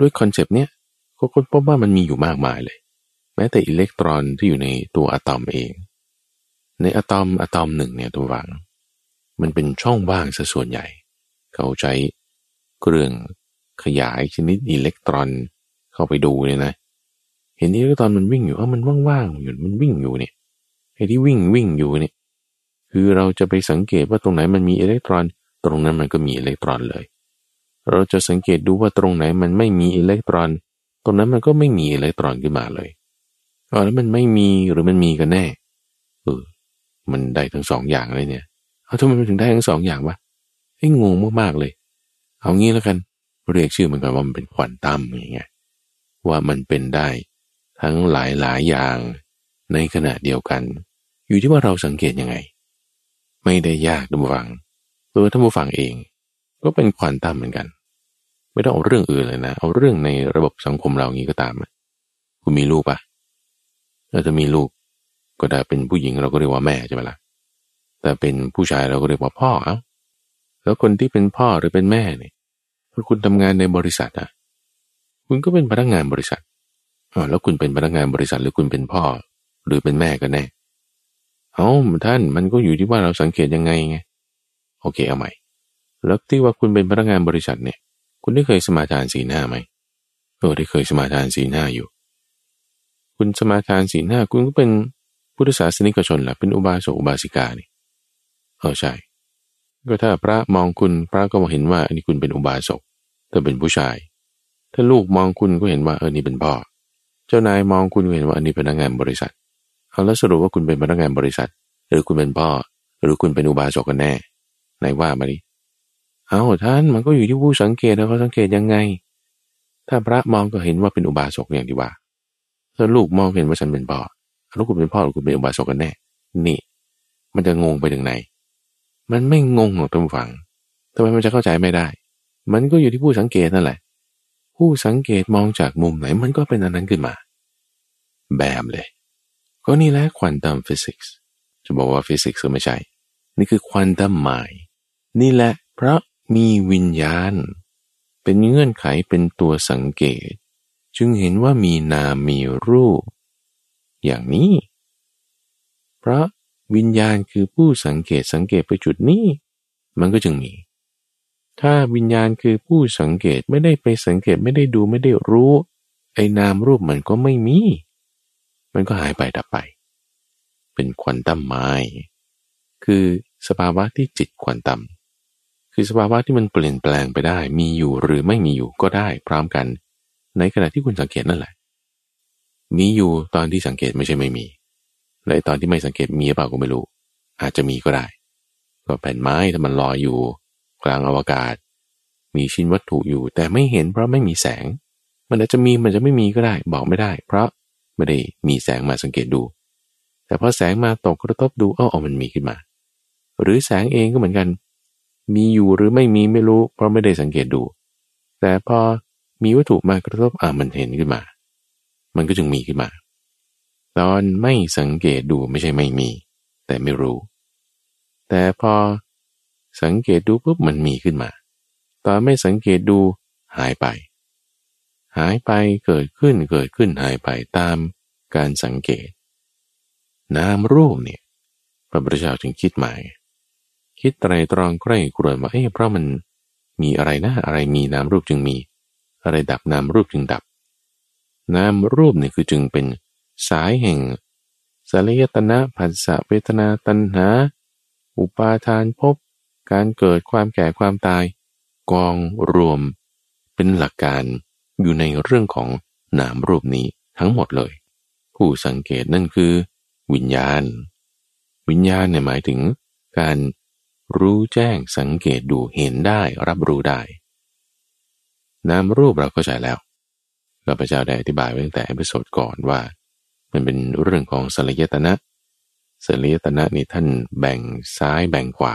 S1: ด้วย concept เนี้ยก็ค้นพบว่ามันมีอยู่มากมายเลย แม้แต่อิเล็กตรอนที่อยู่ในตัวอะตอมเอง ในอะตอมอะตอมหนึ่งเนี่ยท่านผู้ฟัง มันเป็นช่องว่างซะส่วนใหญ่ เขาใช้เครื่องขยายชนิดอิเล็กตรอนเข้าไปดูเนี่ยนะ เห็นอิเล็กตรอนมันวิ่งอยู่เออมันว่างๆอยู่มันวิ่งอยู่เนี่ยไอ้ที่วิ่งวิ่งอยู่เนี่ยคือเราจะไปสังเกตว่าตรงไหนมันมีอิเล็กตรอน ตรงนั้นมันก็มีอิเล็กตรอนเลย เราจะสังเกตดูว่าตรงไหนมันไม่มีอิเล็กตรอน ตรงนั้นมันก็ไม่มีอิเล็กตรอนขึ้นมาเลยเอ๋อแล้วมันไม่มีหรือมันมีกันแน่เออมันได้ทั้งสองอย่างเลยเนี่ยเอาทำไมมันถึงได้ทั้งสองอย่างวะไอ้งงมากๆเลย เอางี้แล้วกันเรียกชื่อมันกันว่ามันเป็นควอนตัมอย่างเงี้ยว่ามันเป็นได้ทั้งหลายหลายอย่างในขณะเดียวกัน อยู่ที่ว่าเราสังเกตยังไง ไม่ได้ยากท่านผู้ฟังตัวท่านผู้ฟังเอง ก็เป็นควอนตัมเหมือนกัน ไม่ต้องเอาเรื่องอื่นเลยนะ เอาเรื่องในระบบสังคมเรางี้ก็ตามคุณมีลูกปะถ้าจะมีลูกก็ได้เป็นผู้หญิงเราก็เรียกว่าแม่ใช่ไหมละ่ะแต่เป็นผู้ชายเราก็เรียกว่าพ่อเอ้าแล้วคนที่เป็นพ่อหรือเป็นแม่เนี่ยถ้าคุณทำงานในบริษัทอะ คุณก็เป็นพนักงานบริษัทอ๋อแล้วคุณเป็นพนักงานบริษัทหรือคุณเป็นพ่อ หรือเป็นแม่กันแน่ เอาท่านมันก็อยู่ที่ว่าเราสังเกตยังไงไง โอเคเอาใหม่ แล้วที่ว่าคุณเป็นพนักงานบริษัทเนี่ย คุณได้เคยสมาทานสีหน้าไหมเออได้เคยสมาทานสีหน้าอยู่ คุณสมาทานสีหน้าคุณก็เป็นพุทธศาสนิกชนแหละเป็นอุบาสกอุบาสิกานี่เออใช่ ก็ถ้าพระมองคุณพระก็มองเห็นว่า อันนี้คุณเป็นอุบาสกถ้าเป็นผู้ชาย ถ้าลูกมองคุณก็เห็นว่าเออนี่เป็นพ่อ เจ้านายมองคุณก็เห็นว่าอันนี้เป็นพนักงานบริษัทเอาแล้วสรุปว่าคุณเป็นพนักงานบริษัท หรือคุณเป็นพ่อ หรือคุณเป็นอุบาสกกันแน่ไหนว่ามาดิ เอาท่านมันก็อยู่ที่ผู้สังเกตแล้วเขาสังเกตยังไง ถ้าพระมองก็เห็นว่าเป็นอุบาสกอย่างที่ว่าถ้าลูกมองเห็นว่าฉันเป็นพ่อแล้วคุณเป็นพ่อหรือคุณเป็นอุบาสกกันแน่ นี่ มันจะงงไปถึงไหน มันไม่งงหรอกท่านฟังทำไมมันจะเข้าใจไม่ได้ มันก็อยู่ที่ผู้สังเกตนั่นแหละ ผู้สังเกตมองจากมุมไหนมันก็เป็นอันนั้นขึ้นมา bam เลย ก็นี่แหละควอนตัมฟิสิกส์จะบอกว่าฟิสิกส์ก็ไม่ใช่ นี่คือ quantum mind นี่แหละเพราะ มีวิญญาณ เป็นเงื่อนไขเป็นตัวสังเกต จึงเห็นว่ามีนามมีรูป อย่างนี้ เพราะวิญญาณคือผู้สังเกตสังเกตไปจุดนี้ มันก็จึงมี ถ้าวิญญาณคือผู้สังเกตไม่ได้ไปสังเกตไม่ได้ดูไม่ได้รู้ ไอ้นามรูปมันก็ไม่มี มันก็หายไปดับไป เป็นควอนตัมไม้คือสภาวะที่จิตควอนตัม คือสภาวะที่มันเปลี่ยนแปลงไปได้ มีอยู่หรือไม่มีอยู่ก็ได้พร้อมกัน ในขณะที่คุณสังเกตนั่นแหละ มีอยู่ตอนที่สังเกตไม่ใช่ไม่มีและตอนที่ไม่สังเกตมีหรือเปล่าก็ไม่รู้ อาจจะมีก็ได้ ก็แผ่นไม้ถ้ามันลอยอยู่ กลางอวกาศ มีชิ้นวัตถุอยู่ แต่ไม่เห็นเพราะไม่มีแสง มันอาจจะมีมันจะไม่มีก็ได้ บอกไม่ได้ เพราะไม่ได้มีแสงมาสังเกตดู แต่พอแสงมาตกกระทบดูเออมันมีขึ้นมา หรือแสงเองก็เหมือนกัน มีอยู่หรือไม่มีไม่รู้ เพราะไม่ได้สังเกตดู แต่พอมีวัตถุมากระทบอ่ามันเห็นขึ้นมา มันก็จึงมีขึ้นมา ตอนไม่สังเกตดูไม่ใช่ไม่มี แต่ไม่รู้ แต่พอสังเกตดูปุ๊บมันมีขึ้นมา ตอนไม่สังเกตดูหายไป หายไปเกิดขึ้นเกิดขึ้นหายไปตามการสังเกต นามรูปเนี่ยพระพุทธเจ้าจึงคิดหม่ คิดไตรตรองใกล้กรวนว่าเอ๊ะเพราะมันมีอะไรนะอะไรมีนามรูปจึงมี อะไรดับนามรูปจึงดับ นามรูปเนี่ยคือจึงเป็นสายแห่งสลายตนะผัสสะเวทนาตัณหา อุปาทานพบการเกิดความแก่ความตาย กองรวม เป็นหลักการอยู่ในเรื่องของนามรูปนี้ทั้งหมดเลย ผู้สังเกตนั่นคือ วิญญาณ วิญญาณเนี่ยหมายถึงการ รู้แจ้งสังเกตดูเห็นได้รับรู้ได้ นามรูปเราก็ใช้แล้วข้าพเจ้าได้อธิบายไว้ตั้งแต่ episode ก่อนว่า มันเป็นเรื่องของสฬายตนะสฬายตนะนี่ท่านแบ่งซ้ายแบ่งขวา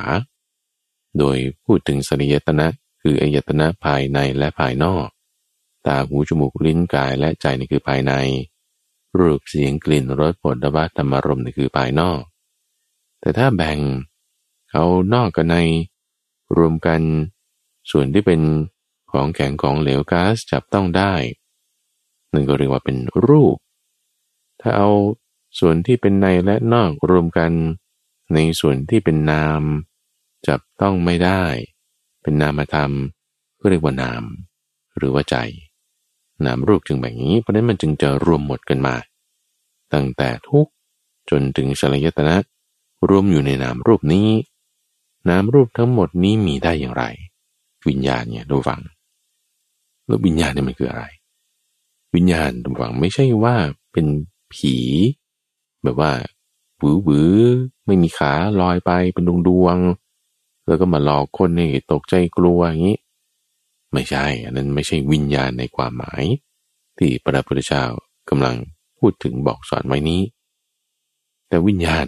S1: โดยพูดถึงสฬายตนะคืออายตนะภายในและภายนอก ตาหูจมูกลิ้นกายและใจนี่คือภายใน รูปเสียงกลิ่นรสผลดบัธรรมารมนี่คือภายนอก แต่ถ้าแบ่ง เอานอกกับใน รวมกัน ส่วนที่เป็นของแข็งของเหลวก๊าซจับต้องได้นั่นก็เรียกว่าเป็นรูป ถ้าเอาส่วนที่เป็นในและนอกรวมกัน ในส่วนที่เป็นนาม จับต้องไม่ได้ เป็นนามธรรมก็เรียกว่านาม หรือว่าใจ นามรูปจึงแบบนี้เพราะนั้นมันจึงจะรวมหมดกันมา ตั้งแต่ทุกจนถึงสลายตนะรวมอยู่ในนามรูปนี้ นามรูปทั้งหมดนี้มีได้อย่างไร วิญญาณเนี่ยดูฟัง แล้ววิญญาณเนี่ยมันคืออะไร วิญญาณหวังไม่ใช่ว่าเป็นผี แบบว่าหวือหวือไม่มีขาลอยไปเป็นดวงดวง แล้วก็มาหลอกคนให้ตกใจกลัวอย่างนี้ ไม่ใช่ อันนั้นไม่ใช่วิญญาณในความหมาย ที่พระพุทธเจ้ากำลังพูดถึงบอกสอนไว้นี้ แต่วิญญาณ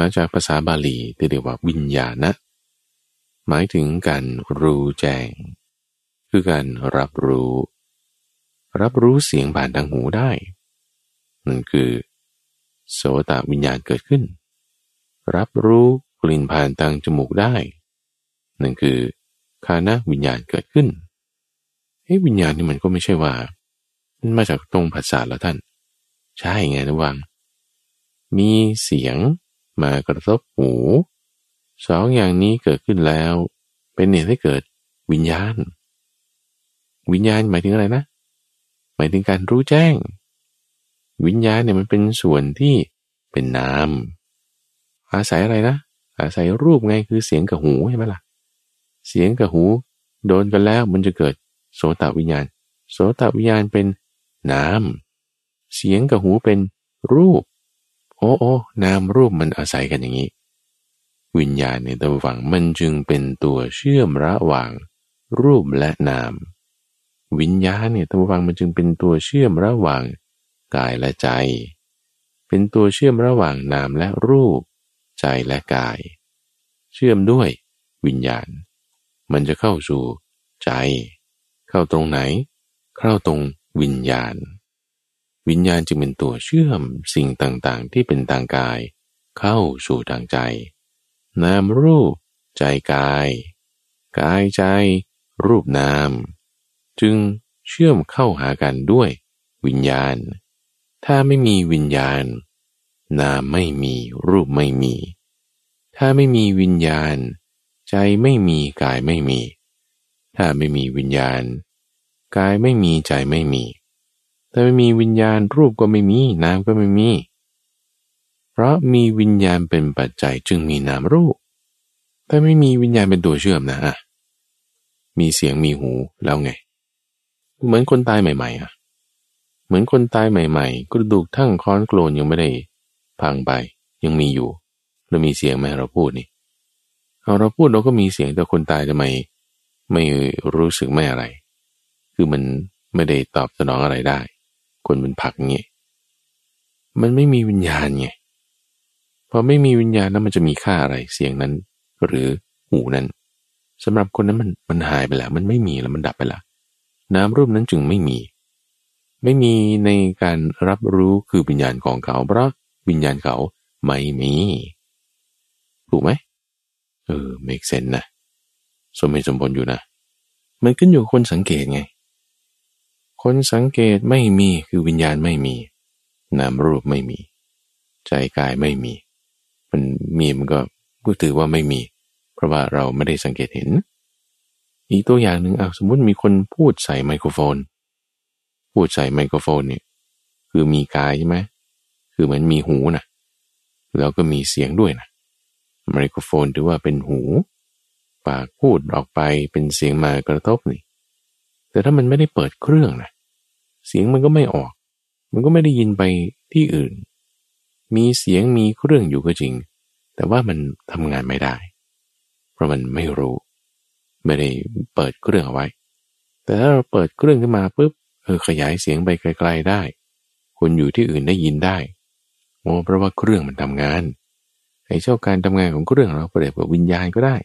S1: มาจากภาษาบาลีที่เรียกว่าวิญญาณนะหมายถึงการรู้แจ้ง คือการรับรู้ รับรู้เสียงผ่านทางหูได้ นั่นคือ โสตวิญญาณเกิดขึ้น รับรู้กลิ่นผ่านทางจมูกได้ นั่นคือคานะวิญญาณเกิดขึ้นเฮ้วิญญาณนี่มันก็ไม่ใช่ว่า มันมาจากตรงภาษาแล้วท่าน ใช่ไงนะวังมีเสียง มากระทบหูสองอย่างนี้เกิดขึ้นแล้ว เป็นเหตุให้เกิดวิญญาณ วิญญาณหมายถึงอะไรนะ หมายถึงการรู้แจ้ง วิญญาณเนี่ยมันเป็นส่วนที่เป็นนามอาศัยอะไรนะ อาศัยรูปไงคือเสียงกับหูใช่ไหมล่ะ เสียงกับหู โดนกันแล้วมันจะเกิดโสตวิญญาณ โสตวิญญาณเป็นนามเสียงกับหูเป็นรูป โอ้โอ้นามรูปมันอาศัยกันอย่างนี้ วิญญาณเนี่ยตัวฝังมันจึงเป็นตัวเชื่อมระหว่าง รูปและนาม วิญญาณเนี่ยท่านฟังมันจึงเป็นตัวเชื่อมระหว่างกายและใจ เป็นตัวเชื่อมระหว่างนามและรูป ใจและกาย เชื่อมด้วยวิญญาณ มันจะเข้าสู่ใจ เข้าตรงไหน เข้าตรงวิญญาณ วิญญาณจึงเป็นตัวเชื่อมสิ่งต่างๆ ที่เป็นทางกาย เข้าสู่ทางใจ นามรูป ใจกาย กายใจ รูปนาม จึงเชื่อมเข้าหากันด้วย วิญญาณ ถ้าไม่มีวิญญาณ นามไม่มีรูปไม่มี ถ้าไม่มีวิญญาณ ใจไม่มีกายไม่มี ถ้าไม่มีวิญญาณ กายไม่มีใจไม่มี ถ้าไม่มีวิญญาณรูปก็ไม่มีนามก็ไม่มี เพราะมีวิญญาณเป็นปัจจัยจึงมีนามรูป ถ้าไม่มีวิญญาณเป็นตัวเชื่อมนะมีเสียงมีหูแล้วไง เหมือนคนตายใหม่ๆอะ เหมือนคนตายใหม่ ๆกระดูกทั้งค้อนโกลนยังไม่ได้พังไป ยังมีอยู่แล้วมีเสียงไหมเราพูดนี่เอาเราพูดเราก็มีเสียงแต่คนตายทำไมไม่รู้สึกไม่อะไร คือมันไม่ได้ตอบสนองอะไรได้ คนเป็นผักเงี้ยมันไม่มีวิญญาณไงพอไม่มีวิญญาณแล้วมันจะมีค่าอะไรเสียงนั้น หรือหูนั้นสำหรับคนนั้นมันมันหายไปแล้ว มันไม่มีแล้วมันดับไปแล้วนารูปนั้นจึงไม่มี ไม่มีในการรับรู้คือวิญญาณของเขาเพราะวิญญาณเขาไม่มีถูกไหมเออเมกเซนนะสมเหตุสมผลอยู่นะ มันขึ้นอยู่คนสังเกตไง คนสังเกตไม่มีคือวิญญาณไม่มีนามรูปไม่มี ใจกายไม่มี มันมีมันก็ก็ถือว่าไม่มี เพราะว่าเราไม่ได้สังเกตเห็น อีกตัวอย่างหนึ่งอะสมมติมีคนพูดใส่ไมโครโฟน พูดใส่ไมโครโฟนเนี่ยคือมีกายใช่ไหมคือเหมือนมีหูนะแล้วก็มีเสียงด้วยนะไมโครโฟนถือว่าเป็นหู ปากพูดออกไปเป็นเสียงมากระทบนี่ แต่ถ้ามันไม่ได้เปิดเครื่องนะเสียงมันก็ไม่ออก มันก็ไม่ได้ยินไปที่อื่น มีเสียงมีเครื่องอยู่ก็จริง แต่ว่ามันทำงานไม่ได้ เพราะมันไม่รู้ ไม่ได้เปิดเครื่องเอาไว้ แต่ถ้าเราเปิดเครื่องขึ้นมาปุ๊บเออขยายเสียงไปไกล ๆได้ คนอยู่ที่อื่นได้ยินได้โอ้เพราะว่าเครื่องมันทำงานไอ้เจ้าการทำงานของเครื่องเราเปรียบกับวิญญาณก็ได้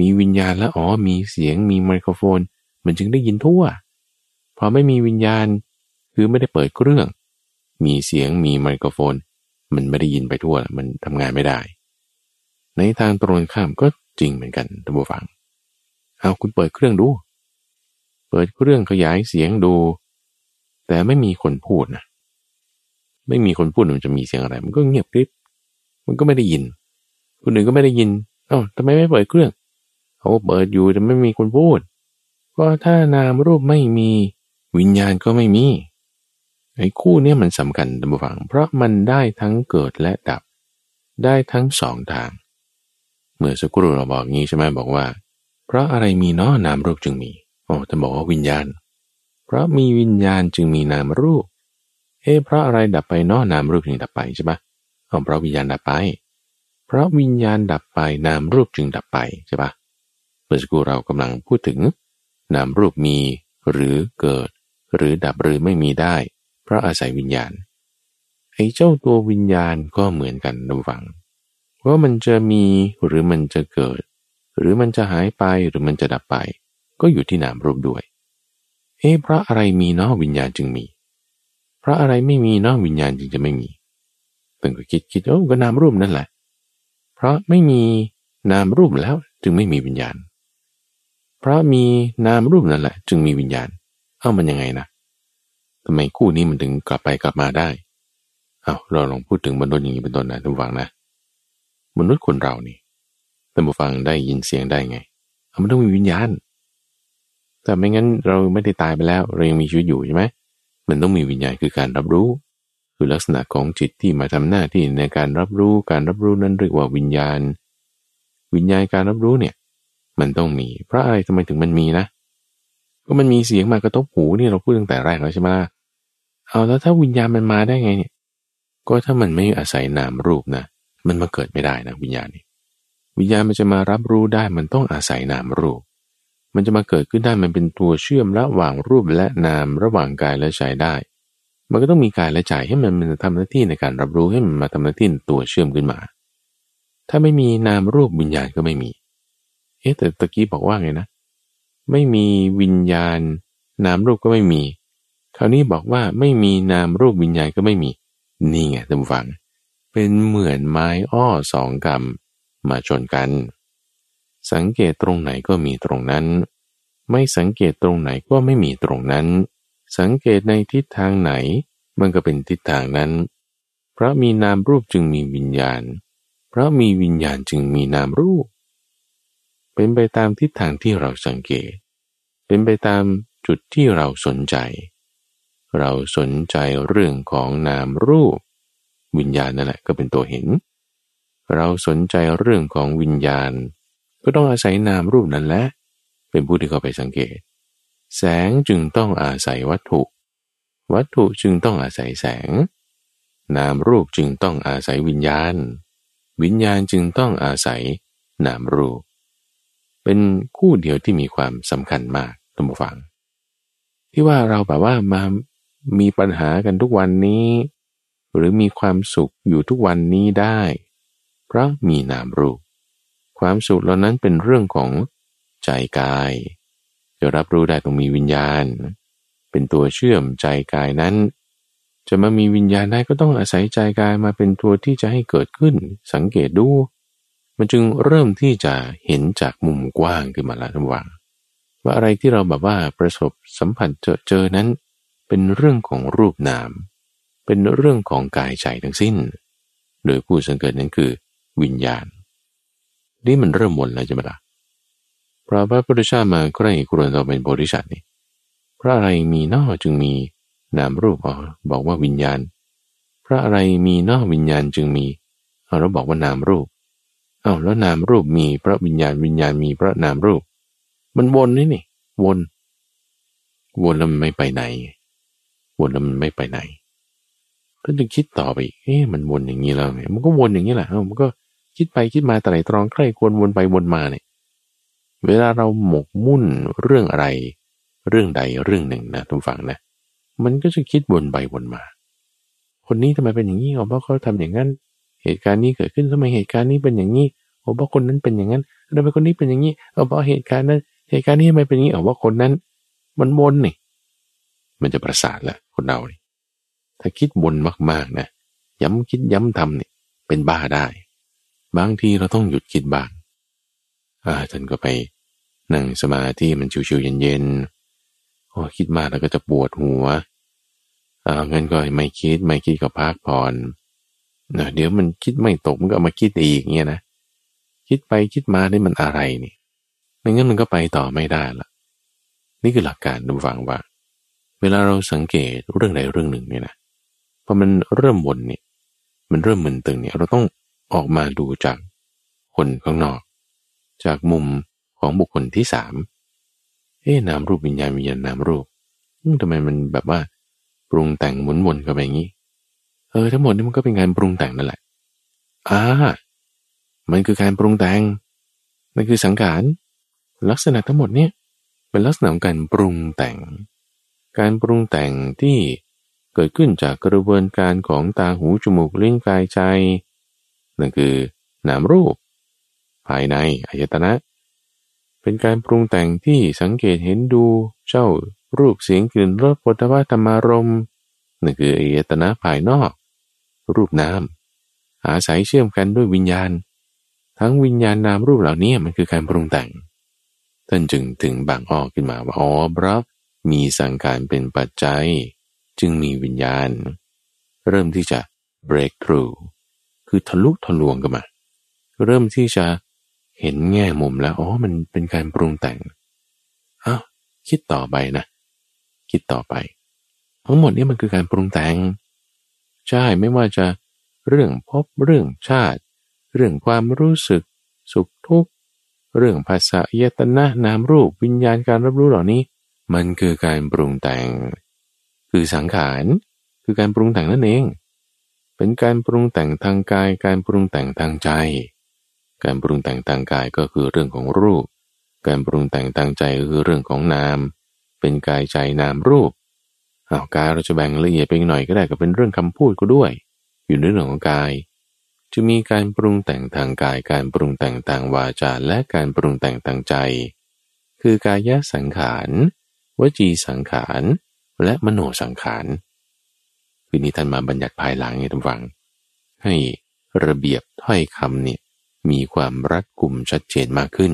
S1: มีวิญญาณแล้วอ๋อมีเสียงมีไมโครโฟน มันจึงได้ยินทั่ว พอไม่มีวิญญาณ คือไม่ได้เปิดเครื่อง มีเสียงมีไมโครโฟน มันไม่ได้ยินไปทั่ว มันทำงานไม่ได้ ในทางตรงข้ามก็จริงเหมือนกันท่านผู้ฟัง เอาคุณเปิดเครื่องดู เปิดเครื่องขยายเสียงดู แต่ไม่มีคนพูดนะ ไม่มีคนพูดมันจะมีเสียงอะไร มันก็เงียบกริบ มันก็ไม่ได้ยิน คนอื่นก็ไม่ได้ยิน เอ้าทำไมไม่เปิดเครื่อง เขาเปิดอยู่แต่ไม่มีคนพูด ก็ถ้านามรูปไม่มีวิญญาณก็ไม่มีไอ้คู่เนี้มันสำคัญตัมบูฟัง เพราะมันได้ทั้งเกิดและดับ ได้ทั้งสองทาง เมื่อสักครู่เราบอกงี้ใช่ไหมบอกว่า เพราะอะไรมีเนาะนามรูปจึงมีโอ้จะบอกว่าวิญญาณ เพราะมีวิญญาณจึงมีนามรูป เอ๊เพราะอะไรดับไปเนาะนามรูปจึงดับไปใช่ไหมเอเพราะวิญญาณดับไป เพราะวิญญาณดับไปนามรูปจึงดับไปใช่ปะเมื่อสักครู่เรากำลังพูดถึง นามรูปมีหรือเกิด หรือดับหรือไม่มีได้ เพราะอาศัยวิญญาณไอ้เจ้าตัววิญญาณก็เหมือนกันดูฟัง ว่ามันจะมีหรือมันจะเกิด หรือมันจะหายไปหรือมันจะดับไป ก็อยู่ที่นามรูปด้วย เอ๊ะเพราะอะไรมีเนาะวิญญาณจึงมี เพราะอะไรไม่มีเนาะวิญญาณจึงจะไม่มีตึงก็คิดคิดโอ้ก็นามรูปนั่นแหละ เพราะไม่มีนามรูปแล้วจึงไม่มีวิญญาณ ราะมีนามรูปนั่นแหละ จึงมีวิญญาณ เอ้ามันยังไงนะทำไมคู่นี้มันถึงกลับไปกลับมาได้ เอาเราลองพูดถึงมนุษย์อย่างนี้เป็นต้นนะท่านฟังนะมนุษย์คนเรานี่ท่านผู้ฟังได้ยินเสียงได้ไงเอามันต้องมีวิญญาณ แต่ไม่งั้นเราไม่ได้ตายไปแล้ว เรายังมีชีวิตอยู่ใช่ไหมมันต้องมีวิญญาณคือการรับรู้ คือลักษณะของจิตที่มาทำหน้าที่ในการรับรู้การรับรู้นั้นเรียกว่าวิญญาณ วิญญาณการรับรู้เนี่ย มันต้องมี เพราะอะไรทำไมถึงมันมีนะ ก็มันมีเสียงมากระทบหูนี่เราพูดตั้งแต่แรกแล้วใช่ไหมล่ะเอาแล้วถ้าวิญญาณมันมาได้ไงเนี่ย ก็ถ้ามันไม่อาศัยนามรูปนะ มันมาเกิดไม่ได้นะวิญญาณนี่วิญญาณมันจะมารับรู้ได้มันต้องอาศัยนามรูป มันจะมาเกิดขึ้นได้มันเป็นตัวเชื่อมระหว่างรูปและนามระหว่างกายและใจได้ มันก็ต้องมีกายและใจให้มันมันทำหน้าที่ในการรับรู้ให้มันมาทำหน้าที่ตัวเชื่อมขึ้นมา ถ้าไม่มีนามรูปวิญญาณก็ไม่มี อ๊ะแต่ตะกี้บอกว่าไงนะ ไม่มีวิญญาณ นามรูปก็ไม่มี คราวนี้บอกว่าไม่มีนามรูปวิญญาณก็ไม่มี นี่ไงท่านฟัง เป็นเหมือนไม้อ้อสองกำมาชนกัน สังเกตตรงไหนก็มีตรงนั้น ไม่สังเกตตรงไหนก็ไม่มีตรงนั้น สังเกตในทิศทางไหน มันก็เป็นทิศทางนั้น เพราะมีนามรูปจึงมีวิญญาณ เพราะมีวิญญาณจึงมีนามรูป เป็นไปตามทิศทางที่เราสังเกต เป็นไปตามจุดที่เราสนใจ เราสนใจเรื่องของนามรูป วิญญาณนั่นแหละก็เป็นตัวเห็น เราสนใจเรื่องของวิญญาณ ก็ต้องอาศัยนามรูปนั่นแหละ เป็นผู้ที่เข้าไปสังเกต แสงจึงต้องอาศัยวัตถุ วัตถุจึงต้องอาศัยแสง นามรูปจึงต้องอาศัยวิญญาณ วิญญาณจึงต้องอาศัยนามรูป เป็นคู่เดียวที่มีความสำคัญมากท่านผู้ฟัง ที่ว่าเราแบบว่ามามีปัญหากันทุกวันนี้ หรือมีความสุขอยู่ทุกวันนี้ได้ เพราะมีนามรูป ความสุขเหล่านั้นเป็นเรื่องของใจกายจะรับรู้ได้ต้องมีวิญญาณ เป็นตัวเชื่อมใจกายนั้น จะมามีวิญญาณได้ก็ต้องอาศัยใจกายมาเป็นตัวที่จะให้เกิดขึ้น สังเกตดู มันจึงเริ่มที่จะเห็นจากมุมกว้างขึ้นมาล้วทั้งวังว่าอะไรที่เราแบบว่าประสบสัมผัสเจอเจอนั้น เป็นเรื่องของรูปนาม เป็นเรื่องของกายใจทั้งสิ้น โดยผู้สังเกตนั้นคือ วิญญาณ นี่มันเริ่มหมดแล้วใช่ไหมละ่ะพระพุทธเจ้ามาใคร่ครวญเราเป็นบริษัทนี่พระอะไรมีนอจึงมีนามรูปอ๋อบอกว่าวิญญาณ พระอะไรมีนอวิญญาณจึงมีเราบอกว่านามรูป อ้าวแล้วนามรูปมีพระวิญญาณวิญญาณมีพระนามรูป มันวนนี่นี่วนวนแล้วมันไม่ไปไหนวนแล้วมันไม่ไปไหนก็จะคิดต่อไปเอ๊ะมันวนอย่างนี้แล้วเนี่ยมันก็วนอย่างนี้แหละมันก็คิดไปคิดมาแต่ไหนตรองใกล้ควรวนไปวนมาเนี่ย เวลาเราหมกมุ่นเรื่องอะไร เรื่องใดเรื่องหนึ่งนะทุกฝั่งนะ มันก็จะคิดวนไปวนมา คนนี้ทำไมเป็นอย่างนี้เพราะเขาทำอย่างนั้น เหตุการณ์นี้เกิดขึ้นทำไมเหตุการณ์นี้เป็นอย่างนี้เพราะคนนั้นเป็นอย่างนั้นทำไมคนนี้เป็นอย่างนี้เพราะเหตุการณ์นั้น เหตุการณ์นี้ทำไมเป็นอย่างนี้เพราะคนนั้น มันวนนี่มันจะประสาทแหละคนเรานี่ถ้าคิดวนมากๆนะย้ำคิดย้ำทำเนี่ยเป็นบ้าได้ บางทีเราต้องหยุดคิดบ้างอ่าท่านก็ไปนั่งสมาธิมันชิวๆเย็นๆโอ้คิดมากแล้วก็จะปวดหัวอ่าเงินก็ไม่คิดไม่คิดก็พักผ่อน นะเดี๋ยวมันคิดไม่ตกมันก็มาคิดอีกเงี้ยนะ คิดไปคิดมาได้มันอะไรนี่ ไม่งั้นมันก็ไปต่อไม่ได้ละ นี่คือหลักการดูฟังว่า เวลาเราสังเกตเรื่องใดเรื่องหนึ่งเนี่ยนะ พอมันเริ่มวนเนี่ย มันเริ่มมึนตึงเนี่ย เราต้องออกมาดูจากคนข้างนอก จากมุมของบุคคลที่สาม เอ๊นามรูปวิญญาณวิญญาณนามรูปทำไมมันแบบว่า ปรุงแต่งหมุนวนกันไปอย่างนี้ ออทั้งหมดนี่มันก็เป็นการปรุงแต่งนั่นแหละอ่ามันคือการปรุงแต่งมันคือสังขารลักษณะทั้งหมดเนี่ยเป็นลักษณะของการปรุงแต่ง การปรุงแต่งที่เกิดขึ้นจากกระบวนการของตาหูจมูกลิ้นกายใจนั่นคือนามรูป ภายในอายตนะ เป็นการปรุงแต่งที่สังเกตเห็นดูเจ้ารูปเสียงกลิ่นรสปุถะธรรมารมนั่นคืออายตนะภายนอก รูปนามอาศัยเชื่อมกันด้วยวิญญาณ ทั้งวิญญาณนามรูปเหล่านี้มันคือการปรุงแต่งท่านจึงถึงบางออกขึ้นมาว่าอ๋อเพราะมีสังขารเป็นปัจจัย จึงมีวิญญาณ เริ่มที่จะ break through คือทะลุทะลวงกันมา เริ่มที่จะเห็นแง่มุมแล้ว อ๋อ มันเป็นการปรุงแต่งอ้าวคิดต่อไปนะ คิดต่อไป ทั้งหมดนี้มันคือการปรุงแต่ง ใช่ไม่ว่าจะเรื่องพบเรื่องชาติ เรื่องความรู้สึก สุขทุกข์ เรื่องภาษาเยตนะนามรูปวิญญาณการรับรู้เหล่านี้ มันคือการปรุงแต่ง คือสังขารคือการปรุงแต่งนั่นเอง เป็นการปรุงแต่งทางกายการปรุงแต่งทางใจ การปรุงแต่งทางกายก็คือเรื่องของรูป การปรุงแต่งทางใจก็คือเรื่องของนาม เป็นกายใจนามรูป เอากายเราจะแบ่งละเอียดไปหน่อยก็ได้ก็เป็นเรื่องคำพูดก็ด้วย อยู่ในเรื่องของกาย จะมีการปรุงแต่งทางกายการปรุงแต่งทางวาจาและการปรุงแต่งทางใจ คือกายสังขารวจีสังขารและมโนสังขารคือนี้ท่านมาบัญญัติภายหลังไงท่านฟัง ให้ระเบียบถ้อยคำเนี่ยมีความรัดกุมชัดเจนมากขึ้น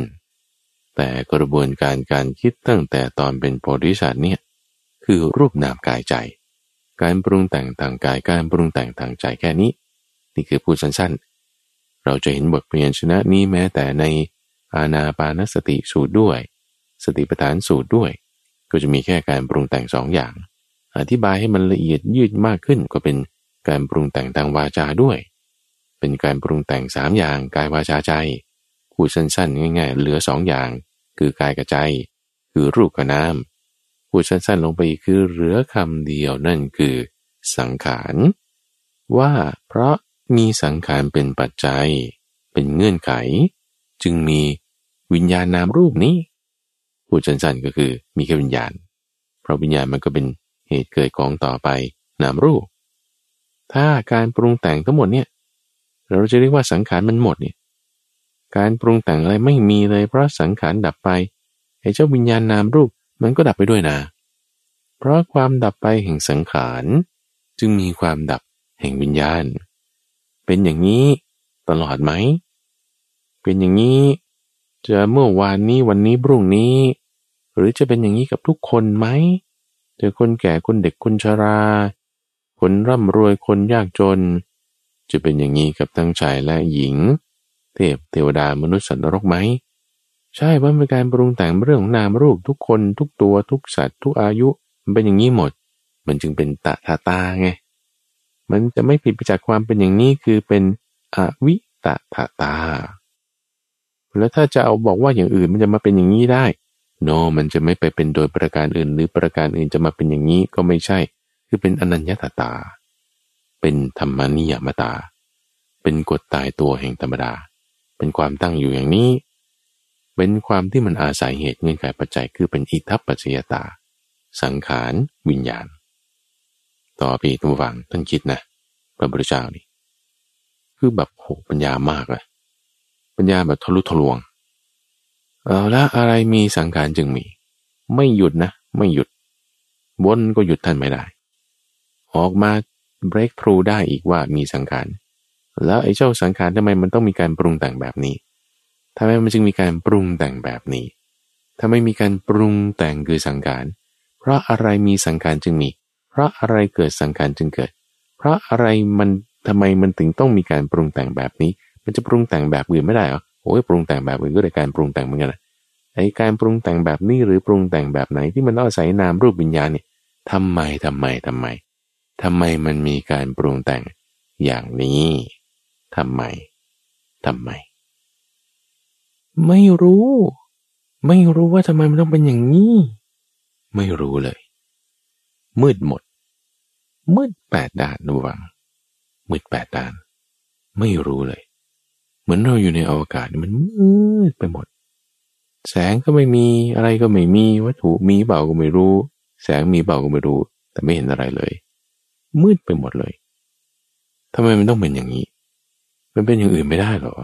S1: แต่กระบวนการการคิดตั้งแต่ตอนเป็นโพธิสัตว์เนี่ย คือรูปนามกายใจ การปรุงแต่งทางกายการปรุงแต่งทางใจแค่นี้ นี่คือพูดสั้นๆ เราจะเห็นบทเรียนชนะนี้แม้แต่ในอาณาปานสติสูตรด้วย สติปัฏฐานสูตรด้วย ก็จะมีแค่การปรุงแต่งสองอย่าง อธิบายให้มันละเอียดยืดมากขึ้นก็เป็นการปรุงแต่งทางวาจาด้วย เป็นการปรุงแต่งสามอย่างกายวาจาใจพูดสั้นๆ ง่าย ๆ เหลือสองอย่าง คือกายกับใจ คือรูปกับนาม พูดสั้นๆลงไปคือเหลือคำเดียวนั่นคือสังขาร ว่าเพราะมีสังขารเป็นปัจจัย เป็นเงื่อนไข จึงมีวิญญาณนามรูปนี้พูดสั้นๆก็คือมีแค่วิญญาณ เพราะวิญญาณมันก็เป็นเหตุเกิดของต่อไปนามรูป ถ้าการปรุงแต่งทั้งหมดเนี่ยเราจะเรียกว่าสังขารมันหมดเนี่ยการปรุงแต่งอะไรไม่มีเลยเพราะสังขารดับไปไอ้เจ้าวิญญาณนามรูป มันก็ดับไปด้วยนะ เพราะความดับไปแห่งสังขารจึงมีความดับแห่งวิญญาณ เป็นอย่างนี้ตลอดไหม เป็นอย่างนี้จะเมื่อวานนี้วันนี้พรุ่งนี้ หรือจะเป็นอย่างนี้กับทุกคนไหมเจอคนแก่คนเด็กคนชรา คนร่ำรวยคนยากจน จะเป็นอย่างนี้กับทั้งชายและหญิง เทพเทวดามนุษย์สัตว์นรกไหม ใช่ว่าเป็นการปรุงแต่งเรื่องของนามรูปทุกคนทุกตัวทุกสัตว์ ทุกอายุมันเป็นอย่างนี้หมด มันจึงเป็นตะทาตาไง มันจะไม่ผิดไปจากความเป็นอย่างนี้คือเป็นอวิตะทาตา แล้วถ้าจะเอาบอกว่าอย่างอื่นมันจะมาเป็นอย่างนี้ได้ โนมันจะไม่ไปเป็นโดยประการอื่น หรือประการอื่นจะมาเป็นอย่างนี้ก็ไม่ใช่ คือเป็นอนัญญาตาตา เป็นธรรมนิยมตา เป็นกฎตายตัวแห่งธรรมดา เป็นความตั้งอยู่อย่างนี้ เป็นความที่มันอาศัยเหตุเงื่อนไขปัจจัยคือเป็นอิทัปปัจจยตา สังขารวิญญาณ ต่อไปทุกฝังท่านคิดนะพระพุทธเจ้านี่คือแบบโหปัญญามากเลยปัญญาแบบทะลุทะลวงเอาละอะไรมีสังขารจึงมี ไม่หยุดนะ ไม่หยุดวนก็หยุดท่านไม่ได้ ออกมา break through ได้อีกว่ามีสังขารแล้วไอ้เจ้าสังขารทำไมมันต้องมีการปรุงแต่งแบบนี้ ทำไมมันจึงมีการปรุงแต่งแบบนี้ทำไมมีการปรุงแต่งคือสังขาร เพราะอะไรมีสังขารจึงมี เพราะอะไรเกิดสังขารจึงเกิด เพราะอะไรมันทำไมมันถึงต้องมีการปรุงแต่งแบบนี้ มันจะปรุงแต่งแบบอื่นไม่ได้เหรอ โอ้ยปรุงแต่งแบบอื่นก็ได้การปรุงแต่งเหมือนกันไอ้การปรุงแต่งแบบนี้หรือปรุงแต่งแบบไหนที่มันต้องอาศัยนามรูปวิญญาณเนี่ยทำไมทำไมทำไมทำไมมันมีการปรุงแต่งอย่างนี้ทำไมทำไม ไม่รู้ ไม่รู้ว่าทำไมมันต้องเป็นอย่างนี้ ไม่รู้เลย มืดหมด มืดแปดด้านระวังมืดแปดด้าน ไม่รู้เลย เหมือนเราอยู่ในอวกาศมันมืดไปหมด แสงก็ไม่มีอะไรก็ไม่มีวัตถุมีเปล่าก็ไม่รู้ แสงมีเปล่าก็ไม่รู้ แต่ไม่เห็นอะไรเลย มืดไปหมดเลยทำไมมันต้องเป็นอย่างนี้ มันเป็นอย่างอื่นไม่ได้หรอ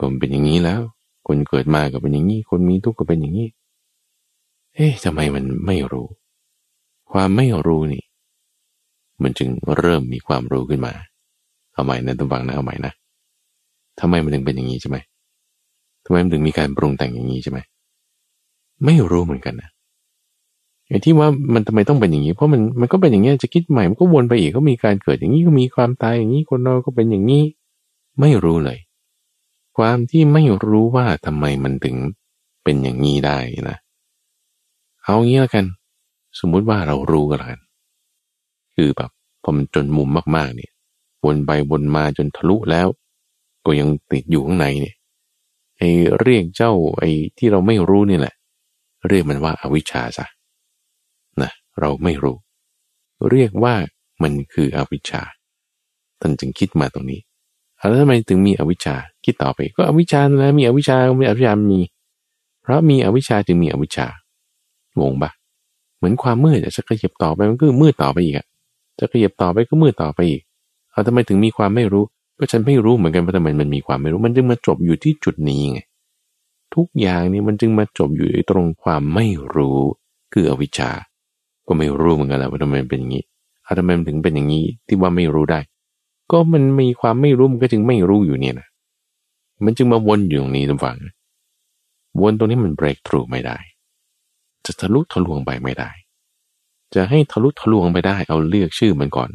S1: ผมเป็นอย่างนี้แล้ว คนเกิดมาก็เป็นอย่างนี้ คนมีทุกข์ก็เป็นอย่างนี้ เอ๊ะทำไมมันไม่รู้ ความไม่รู้นี่ มันจึงเริ่มมีความรู้ขึ้นมา เอาใหม่นะต้งฟังนะเอาใหม่นะทำไมมันถึงเป็นอย่างนี้ใช่ไหมทำไมมันถึงมีการปรุงแต่งอย่างนี้ใช่ไหมไม่รู้เหมือนกันนะไอ้ที่ว่ามันทำไมต้องเป็นอย่างนี้ เพราะมันมันก็เป็นอย่างนี้จะคิดใหม่มันก็วนไปอีกก็มีการเกิดอย่างนี้ก็มีความตายอย่างนี้คนเราก็เป็นอย่างนี้ ไม่รู้เลย ความที่ไม่รู้ว่าทำไมมันถึงเป็นอย่างนี้ได้นะ เอางี้แล้วกัน สมมุติว่าเรารู้กัน คือแบบพอมันจนมุมมากๆเนี่ย วนไปวนมาจนทะลุแล้ว ก็ยังติดอยู่ข้างในเนี่ยไอ้เรียกเจ้าไอ้ที่เราไม่รู้นี่แหละ เรียกมันว่าอาวิชชาซะนะเราไม่รู้ เรียกว่ามันคืออวิชชาท่านจึงคิดมาตรงนี้แล้วทำไมถึงมีอวิชชา คิดต่อไปก็อวิชชาแล้วมีอวิชชามีอวิชชามี เพราะมีอวิชชาจึงมีอวิชชางงปะเหมือนความมืดจะขยับต่อไปมันก็มืดต่อไปอีกอะจะขยับต่อไปก็มืดต่อไปอีกเอาทำไมถึงมีความไม่รู้ก็ฉันไม่รู้เหมือนกันว่าทำไมมันมีความไม่รู้ มันจึงมาจบอยู่ที่จุดนี้ไงทุกอย่างนี่มันจึงมาจบอยู่ตรงความไม่รู้ คืออวิชชา ก็ไม่รู้เหมือนกันแหละว่าทำไมเป็นอย่างนี้เอาทำไมถึงเป็นอย่างนี้ที่ว่าไม่รู้ได้ ก็มันมีความไม่รู้มันก็จึงไม่รู้อยู่เนี่ยนะ มันจึงมาวนอยู่ตรงนี้ทุกฝัง วนตรงนี้มัน break through ไม่ได้ จะทะลุทะลวงไปไม่ได้ จะให้ทะลุทะลวงไปได้เอาเลือกชื่อมันก่อน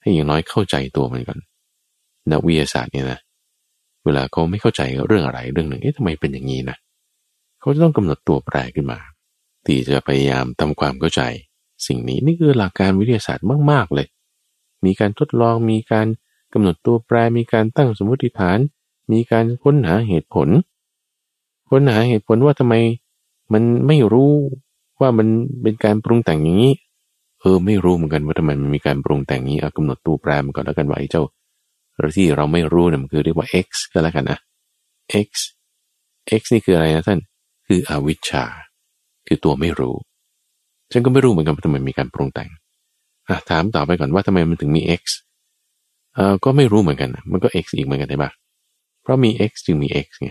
S1: ให้อย่างน้อยเข้าใจตัวมันก่อนนักวิทยาศาสตร์เนี่ยนะ เวลาเขาไม่เข้าใจเรื่องอะไรเรื่องหนึ่ง เอ๊ะทำไมเป็นอย่างนี้นะ เขาจะต้องกำหนดตัวแปรขึ้นมา ที่จะพยายามทำความเข้าใจ สิ่งนี้นี่คือหลักการวิทยาศาสตร์มาก ๆ เลย มีการทดลอง มีการกำหนดตัวแปร มีการตั้งสมมติฐาน มีการค้นหาเหตุผล ค้นหาเหตุผลว่าทำไมมันไม่รู้ว่ามันเป็นการปรุงแต่งอย่างนี้ เออไม่รู้เหมือนกันว่าทำไมมันมีการปรุงแต่งนี้เอากำหนดตัวแปรมันก่อนแล้วกันว่าไอ้เจ้าที่เราไม่รู้เนี่ยมันคือเรียกว่า x ก็แล้วกันนะ x x นี่คืออะไรนะท่าน คืออวิชชา คือตัวไม่รู้ ฉันก็ไม่รู้เหมือนกันว่าทำไมมีการปรุงแต่งอะถามต่อไปก่อนว่าทำไมมันถึงมี x เออก็ไม่รู้เหมือนกัน มันก็ x อีกเหมือนกันได้ปะ เพราะมี x จึงมี x ไง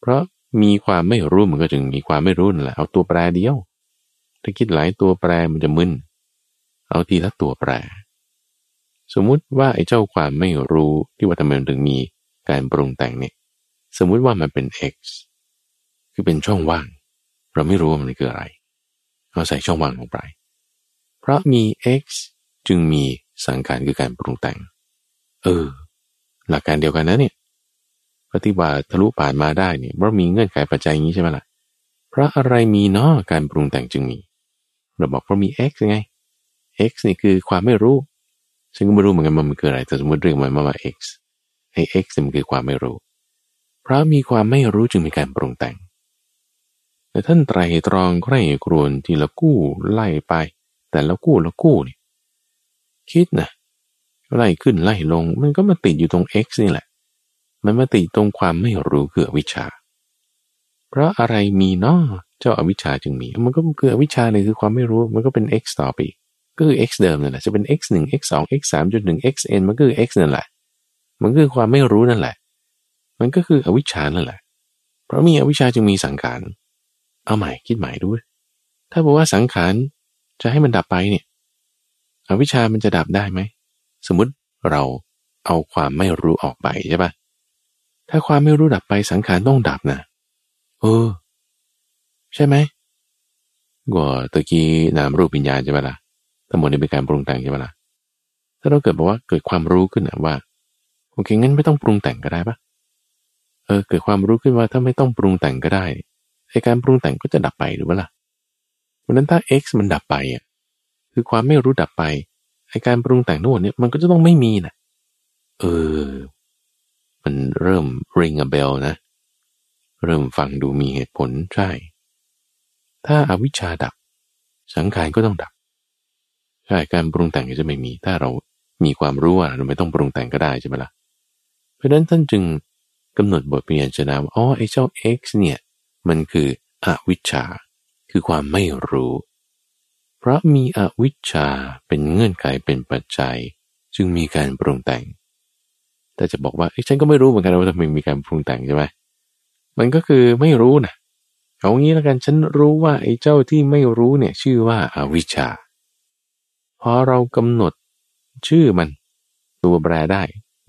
S1: เพราะมีความไม่รู้มันก็จึงมีความไม่รู้นั่นแหละเอาตัวแปรเดียว ถ้าคิดหลายตัวแปรมันจะมึนเอาทีละตัวแปร สมมุติว่าไอ้เจ้าความไม่รู้ที่ว่าทำไมมันถึงมีการปรุงแต่งเนี่ยสมมุติว่ามันเป็น x คือเป็นช่องว่าง เราไม่รู้ว่ามันคืออะไรเอาใส่ช่องว่างลงไป เพราะมี x จึงมีสังขารคือการปรุงแต่ง เออ หลักการเดียวกันนะเนี่ย ปฏิบัติทะลุผ่านมาได้เนี่ยเพราะมีเงื่อนไขปัจจัยอย่างนี้ใช่ไหมล่ะเพราะอะไรมีเนาะการปรุงแต่งจึงมี เราบอกเพราะมี x ไง x นี่คือความไม่รู้ฉันก็ไม่รู้เหมือนกันมันคืออะไรแต่สมมติเรื่องมันมาว่า x ไอ้ x มันคือความไม่รู้ เพราะมีความไม่รู้จึงมีการปรุงแต่ง แต่ท่านไตรตรองใคร่ครวญทีละกู้ไล่ไป แต่ละกู้ละกู้นี่คิดนะไล่ขึ้นไล่ลง มันก็มาติดอยู่ตรง x นี่แหละ มันมาติตรงความไม่รู้คืออวิชชา เพราะอะไรมีเนาะเจ้าอาวิชชาจึงมี มันก็คืออวิชชาเนี่ยคือความไม่รู้ มันก็เป็น x ต่อไปอีกก็คือ x เดิมนั่นแหละ จะเป็น x 1 x 2 x 3 1 x n มันก็คือ x นั่นแหละ มันคือความไม่รู้นั่นแหละ มันก็คืออวิชชานั่นแหละ เพราะมีอวิชชาจึงมีสังขาร เอาใหม่คิดใหม่ดูถ้าบอกว่าสังขารจะให้มันดับไปเนี่ย อวิชามันจะดับได้ไหม สมมติเราเอาความไม่รู้ออกไปใช่ปะ ถ้าความไม่รู้ดับไปสังขารต้องดับนะเออ ใช่ไหมก็ตะกี้นามรูปวิญญาณใช่ไหมล่ะทั้งหมดนี้เป็นการปรุงแต่งใช่ไหมล่ะถ้าเราเกิดบอกว่าเกิดความรู้ขึ้นนะว่าโอเคงั้นไม่ต้องปรุงแต่งก็ได้ปะเออเกิดความรู้ขึ้นว่าถ้าไม่ต้องปรุงแต่งก็ได้ไอการปรุงแต่งก็จะดับไปหรือเปล่าเพราะนั้นถ้า x มันดับไปอะคือความไม่รู้ดับไปไอการปรุงแต่งทั้งหมดเนี่ยมันก็จะต้องไม่มีนะเออ มันเริ่ม ring a bell นะ เริ่มฟังดูมีเหตุผลใช่ ถ้าอาวิชชาดับ สังขารก็ต้องดับ ใช่ การปรุงแต่งก็จะไม่มี ถ้าเรามีความรู้ว่าเราไม่ต้องปรุงแต่งก็ได้ใช่ไหมละ่ะ เพราะฉะนั้นท่านจึงกำหนดบทเรียนชนะว่าอ๋อไอ้เจ้า x เนี่ย มันคืออวิชชา คือความไม่รู้ เพราะมีอวิชชาเป็นเงื่อนไขเป็นปัจจัย จึงมีการปรุงแต่ง แต่จะบอกว่าฉันก็ไม่รู้เหมือนกันว่าทำไมมีการปรุงแต่งใช่ไหมมันก็คือไม่รู้นะเอางี้แล้วกันฉันรู้ว่าไอ้เจ้าที่ไม่รู้เนี่ยชื่อว่าอาวิชชาพอเรากำหนดชื่อมันตัวแปรได้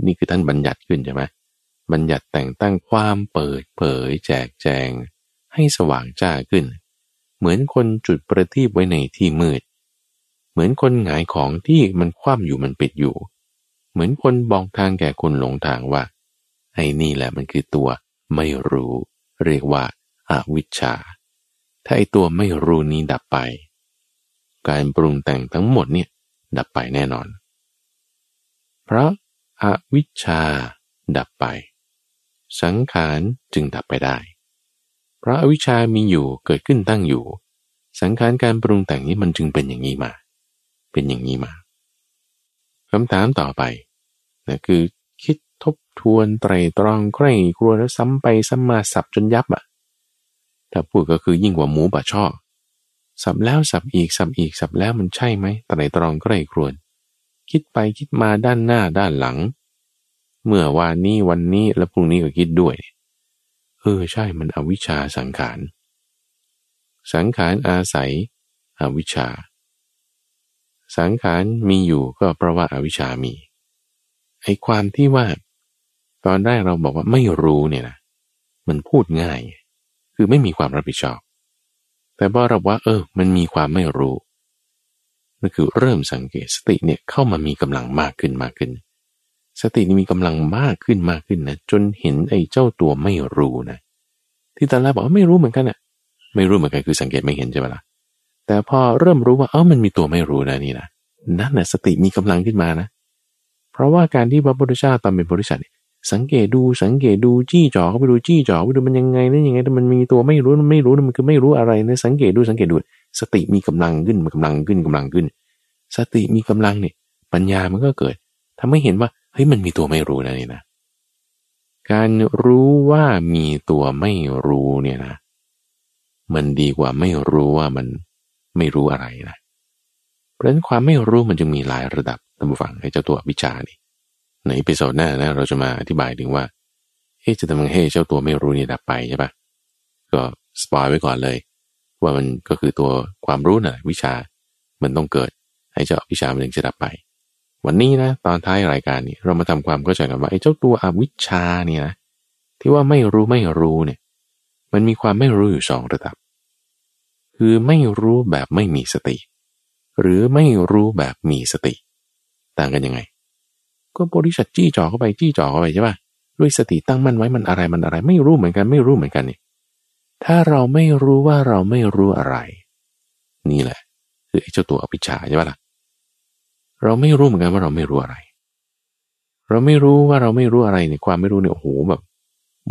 S1: นี่คือท่านบัญญัติขึ้นใช่ไหมบัญญัติแต่งตั้งความเปิดเผยแจกแจง ให้สว่างจ้าขึ้น เหมือนคนจุดประทีปไว้ในที่มืด เหมือนคนหงายของที่มันคว่ำอยู่มันปิดอยู่ เหมือนคนบอกทางแก่คนหลงทางว่า ไอ้นี่แหละมันคือตัวไม่รู้ เรียกว่าอาวิชชา ถ้าไอ้ตัวไม่รู้นี้ดับไป การปรุงแต่งทั้งหมดเนี่ยดับไปแน่นอน เพราะอาวิชชาดับไป สังขารจึงดับไปได้ เพราะอวิชามีอยู่เกิดขึ้นตั้งอยู่ สังขารการปรุงแต่งนี้มันจึงเป็นอย่างนี้มา เป็นอย่างนี้มา คำถามต่อไปนะคือคิดทบทวนไตรตรองใคร่ครัวแล้วซ้ำไปซ้ำมาสับจนยับอะ่ะถ้าพูดก็คือยิ่งกว่าหมูบะช่อสับแล้วสับอีกสับอีกสับแล้วมันใช่ไหมไตรตรองใคร่ครวญคิดไปคิดมาด้านหน้าด้านหลัง เมื่อวานนี้วันนี้และพรุ่งนี้ก็คิดด้วย เออใช่มันอวิชชาสังขาร สังขารอาศัยอวิชชา สังขารมีอยู่ก็เพราะว่าอาวิชชามี ไอ้ความที่ว่า ตอนแรกเราบอกว่าไม่รู้เนี่ยนะ มันพูดง่าย คือไม่มีความรับผิดชอบ แต่พอเราว่า เออ มันมีความไม่รู้นั่นคือเริ่มสังเกตสติเนี่ยเข้ามามีกำลังมากขึ้นมากขึ้น สตินี่มีกำลังมากขึ้นมากขึ้นนะจนเห็นไอ้เจ้าตัวไม่รู้นะที่ตอนแรกบอกว่าไม่รู้เหมือนกันอะไม่รู้เหมือนกันคือสังเกตไม่เห็นใช่ไหมล่ะ แต่พอเริ่มรู้ว่าเออมันมีตัวไม่รู้นะนี่นะนั่นแหละสติมีกำลังขึ้นมานะ เพราะว่าการที่พระพุทธเจ้าตอนเป็นบริษัทสังเกตดูสังเกตดูจี้จ่อเข้าไปดูจี้จ่อไปดูมันยังไงนั่นยังไงแต่มันมีตัวไม่รู้มันไม่รู้มันคือไม่รู้อะไรนะสังเกตดูสังเกตดู สติมีกำลังขึ้นมันกำลังขึ้นกำลังขึ้น สติมีกำลังเนี่ยปัญญามันก็เกิดทำให้เห็นว่าเฮ้ยมันมีตัวไม่รู้นะนี่นะการรู้ว่ามีตัวไม่รู้เนี่ยนะ มันดีกว่าไม่รู้ว่ามัน ไม่รู้อะไรนะเพราะฉะนั้นความไม่รู้มันจึงมีหลายระดับท่านผู้ฟังให้เจ้าตัวอวิชชานี่ใน episode หน้านะเราจะมาอธิบายถึงว่าเฮ้จะทำยังไงให้เจ้าตัวไม่รู้นี่ดับไปใช่ปะก็ spoil ไว้ก่อนเลย ว่ามันก็คือตัวความรู้น่ะวิชชามันต้องเกิดให้เจ้าอวิชชามันถึงจะดับไป วันนี้นะตอนท้ายรายการนี้เรามาทำความเข้าใจกันว่าไอ้เจ้าตัวอวิชชาเนี่ยนะที่ว่าไม่รู้ไม่รู้เนี่ย มันมีความไม่รู้อยู่สองระดับ คือไม่รู้แบบไม่มีสติ หรือไม่รู้แบบมีสติ ต่างกันยังไง ก็บริษัทจี้จ่อเข้าไปจี้จ่อเข้าไปใช่ป่ะด้วยสติตั้งมั่นไว้มันอะไรมันอะไร ไม่รู้เหมือนกัน ไม่รู้เหมือนกันนี่ถ้าเราไม่รู้ว่าเราไม่รู้อะไร นี่แหละ คือไอ้เจ้าตัวอวิชาใช่ป่ะล่ะเราไม่รู้เหมือนกันว่าเราไม่รู้อะไร เราไม่รู้ว่าเราไม่รู้อะไรในความไม่รู้เนี่ยโอ้โหแบบ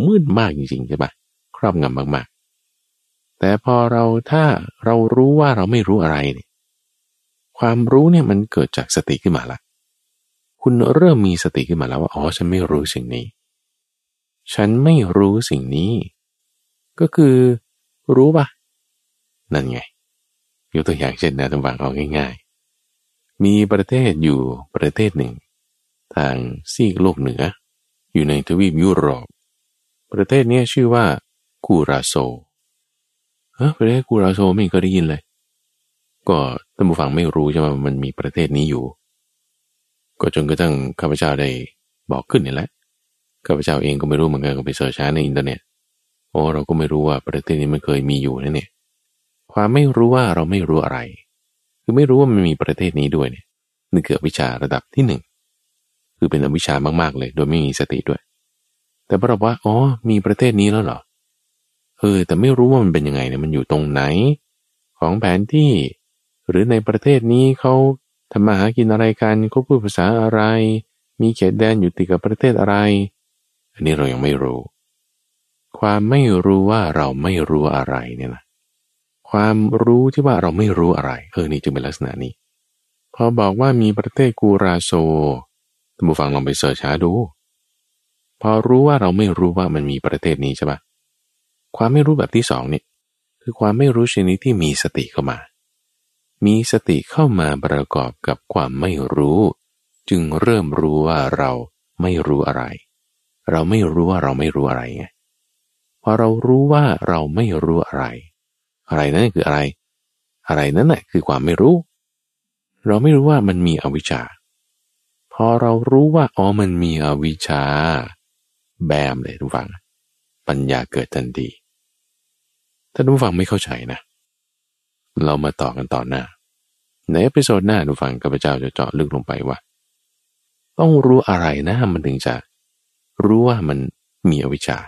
S1: มืดมากจริงๆใช่ปะครอบงำมากๆ แต่พอเราถ้าเรารู้ว่าเราไม่รู้อะไรเนี่ยความรู้เนี่ยมันเกิดจากสติขึ้นมาละ คุณเริ่มมีสติขึ้นมาแล้วว่าอ๋อฉันไม่รู้สิ่งนี้ ฉันไม่รู้สิ่งนี้ ก็คือรู้ปะนั่นไงยกตัวอย่างเช่นนะทุกฝังเอาง่าย ๆ มีประเทศอยู่ประเทศหนึ่ง ทางซีกโลกเหนือ อยู่ในทวีปยุโรป ประเทศนี้ชื่อว่ากูราโซ เฮ้ประเทศกูราโซไม่เคยได้ยินเลย ก็ท่านผู้ฟังไม่รู้ใช่ไหมมันมีประเทศนี้อยู่ ก็จนกระทั่งข้าพเจ้าได้บอกขึ้นนี่แหละข้าพเจ้าเองก็ไม่รู้เหมือนกันก็ไป search ในอินเทอร์เน็ตโอ้เราก็ไม่รู้ว่าประเทศนี้มันเคยมีอยู่นะเนี่ย ความไม่รู้ว่าเราไม่รู้อะไร คือไม่รู้ว่ามันมีประเทศนี้ด้วยเนี่ยนี่คืออวิชชาระดับที่หนึ่งคือเป็นอวิชชามากๆเลย โดยไม่มีสติด้วย แต่พอเราว่าอ๋อมีประเทศนี้แล้วเหรอ เออแต่ไม่รู้ว่ามันเป็นยังไงเนี่ยมันอยู่ตรงไหน ของแผนที่ หรือในประเทศนี้เขาทำมาหากินอะไรกันเขาพูดภาษาอะไร มีเขตแดนอยู่ติดกับประเทศอะไร อันนี้เรายังไม่รู้ ความไม่รู้ว่าเราไม่รู้อะไรเนี่ยนะความรู้ที่ว่าเราไม่รู้อะไรเออนี่จึงเป็นลักษณะนี้ พอบอกว่ามีประเทศกูราโซท่านผู้ฟังลองไปเสิร์ชหาดู พอรู้ว่าเราไม่รู้ว่ามันมีประเทศนี้ใช่ปะ ความไม่รู้แบบที่สองเนี่ยคือความไม่รู้ชนิดที่มีสติเข้ามา มีสติเข้ามาประกอบกับความไม่รู้ จึงเริ่มรู้ว่าเราไม่รู้อะไร เราไม่รู้ว่าเราไม่รู้อะไรไงพอเรารู้ว่าเราไม่รู้อะไร อะไรนั่นคืออะไร อะไรนั่นแหละคือความไม่รู้ เราไม่รู้ว่ามันมีอวิชชา พอเรารู้ว่าอ๋อมันมีอวิชชา bam เลยท่านผู้ฟัง ปัญญาเกิดทันที ถ้าท่านผู้ฟังไม่เข้าใจนะ เรามาต่อกันตอนหน้า ใน episode หน้าท่านผู้ฟังกับข้าพเจ้าจะเจาะลึกลงไปว่า ต้องรู้อะไรนะมันถึงจะรู้ว่ามันมีอวิชชา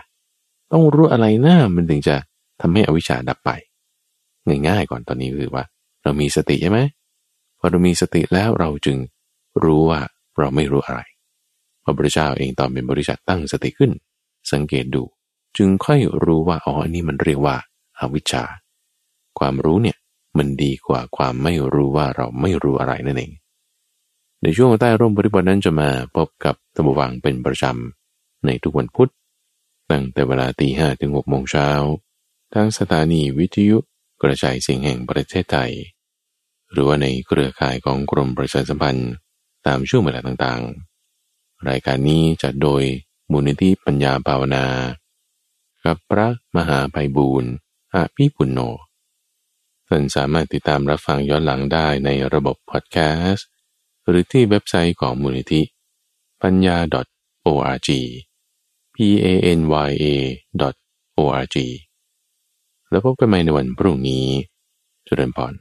S1: ต้องรู้อะไรนะมันถึงจะทำให้อวิชชาดับไป ง่ายๆก่อนตอนนี้คือว่า เรามีสติใช่ไหมพอเรามีสติแล้วเราจึงรู้ว่าเราไม่รู้อะไรพระพุทธเจ้าเองตอนเป็นบริษัทตั้งสติขึ้น สังเกตดู จึงค่อยรู้ว่าอ๋ออันนี้มันเรียกว่า อาวิชชา ความรู้เนี่ยมันดีกว่าความไม่รู้ว่าเราไม่รู้อะไรนั่นเอง ในช่วงใต้ร่มบริบทนั้นจะมาพบกับธรรมวังเป็นประจำในทุกวันพุธตั้งแต่เวลาตีห้ถึงหกโมงเช้าทางสถานีวิทยุกระจายเสียงแห่งประเทศไทย หรือว่าในเครือข่ายของกรมประชาสัมพันธ์ตามช่วงเวลาต่างๆ รายการนี้จัดโดยมูลนิธิปัญญาภาวนา กับพระมหาไพบูรณ์ อาภิปุณโญท่านสามารถติดตามรับฟังย้อนหลังได้ในระบบพอดแคสต์ หรือที่เว็บไซต์ของมูลนิธิ ปัญญา .org p a n y a .org แล้วพบกันใหม่ในวันพรุ่งนี้จุรินพร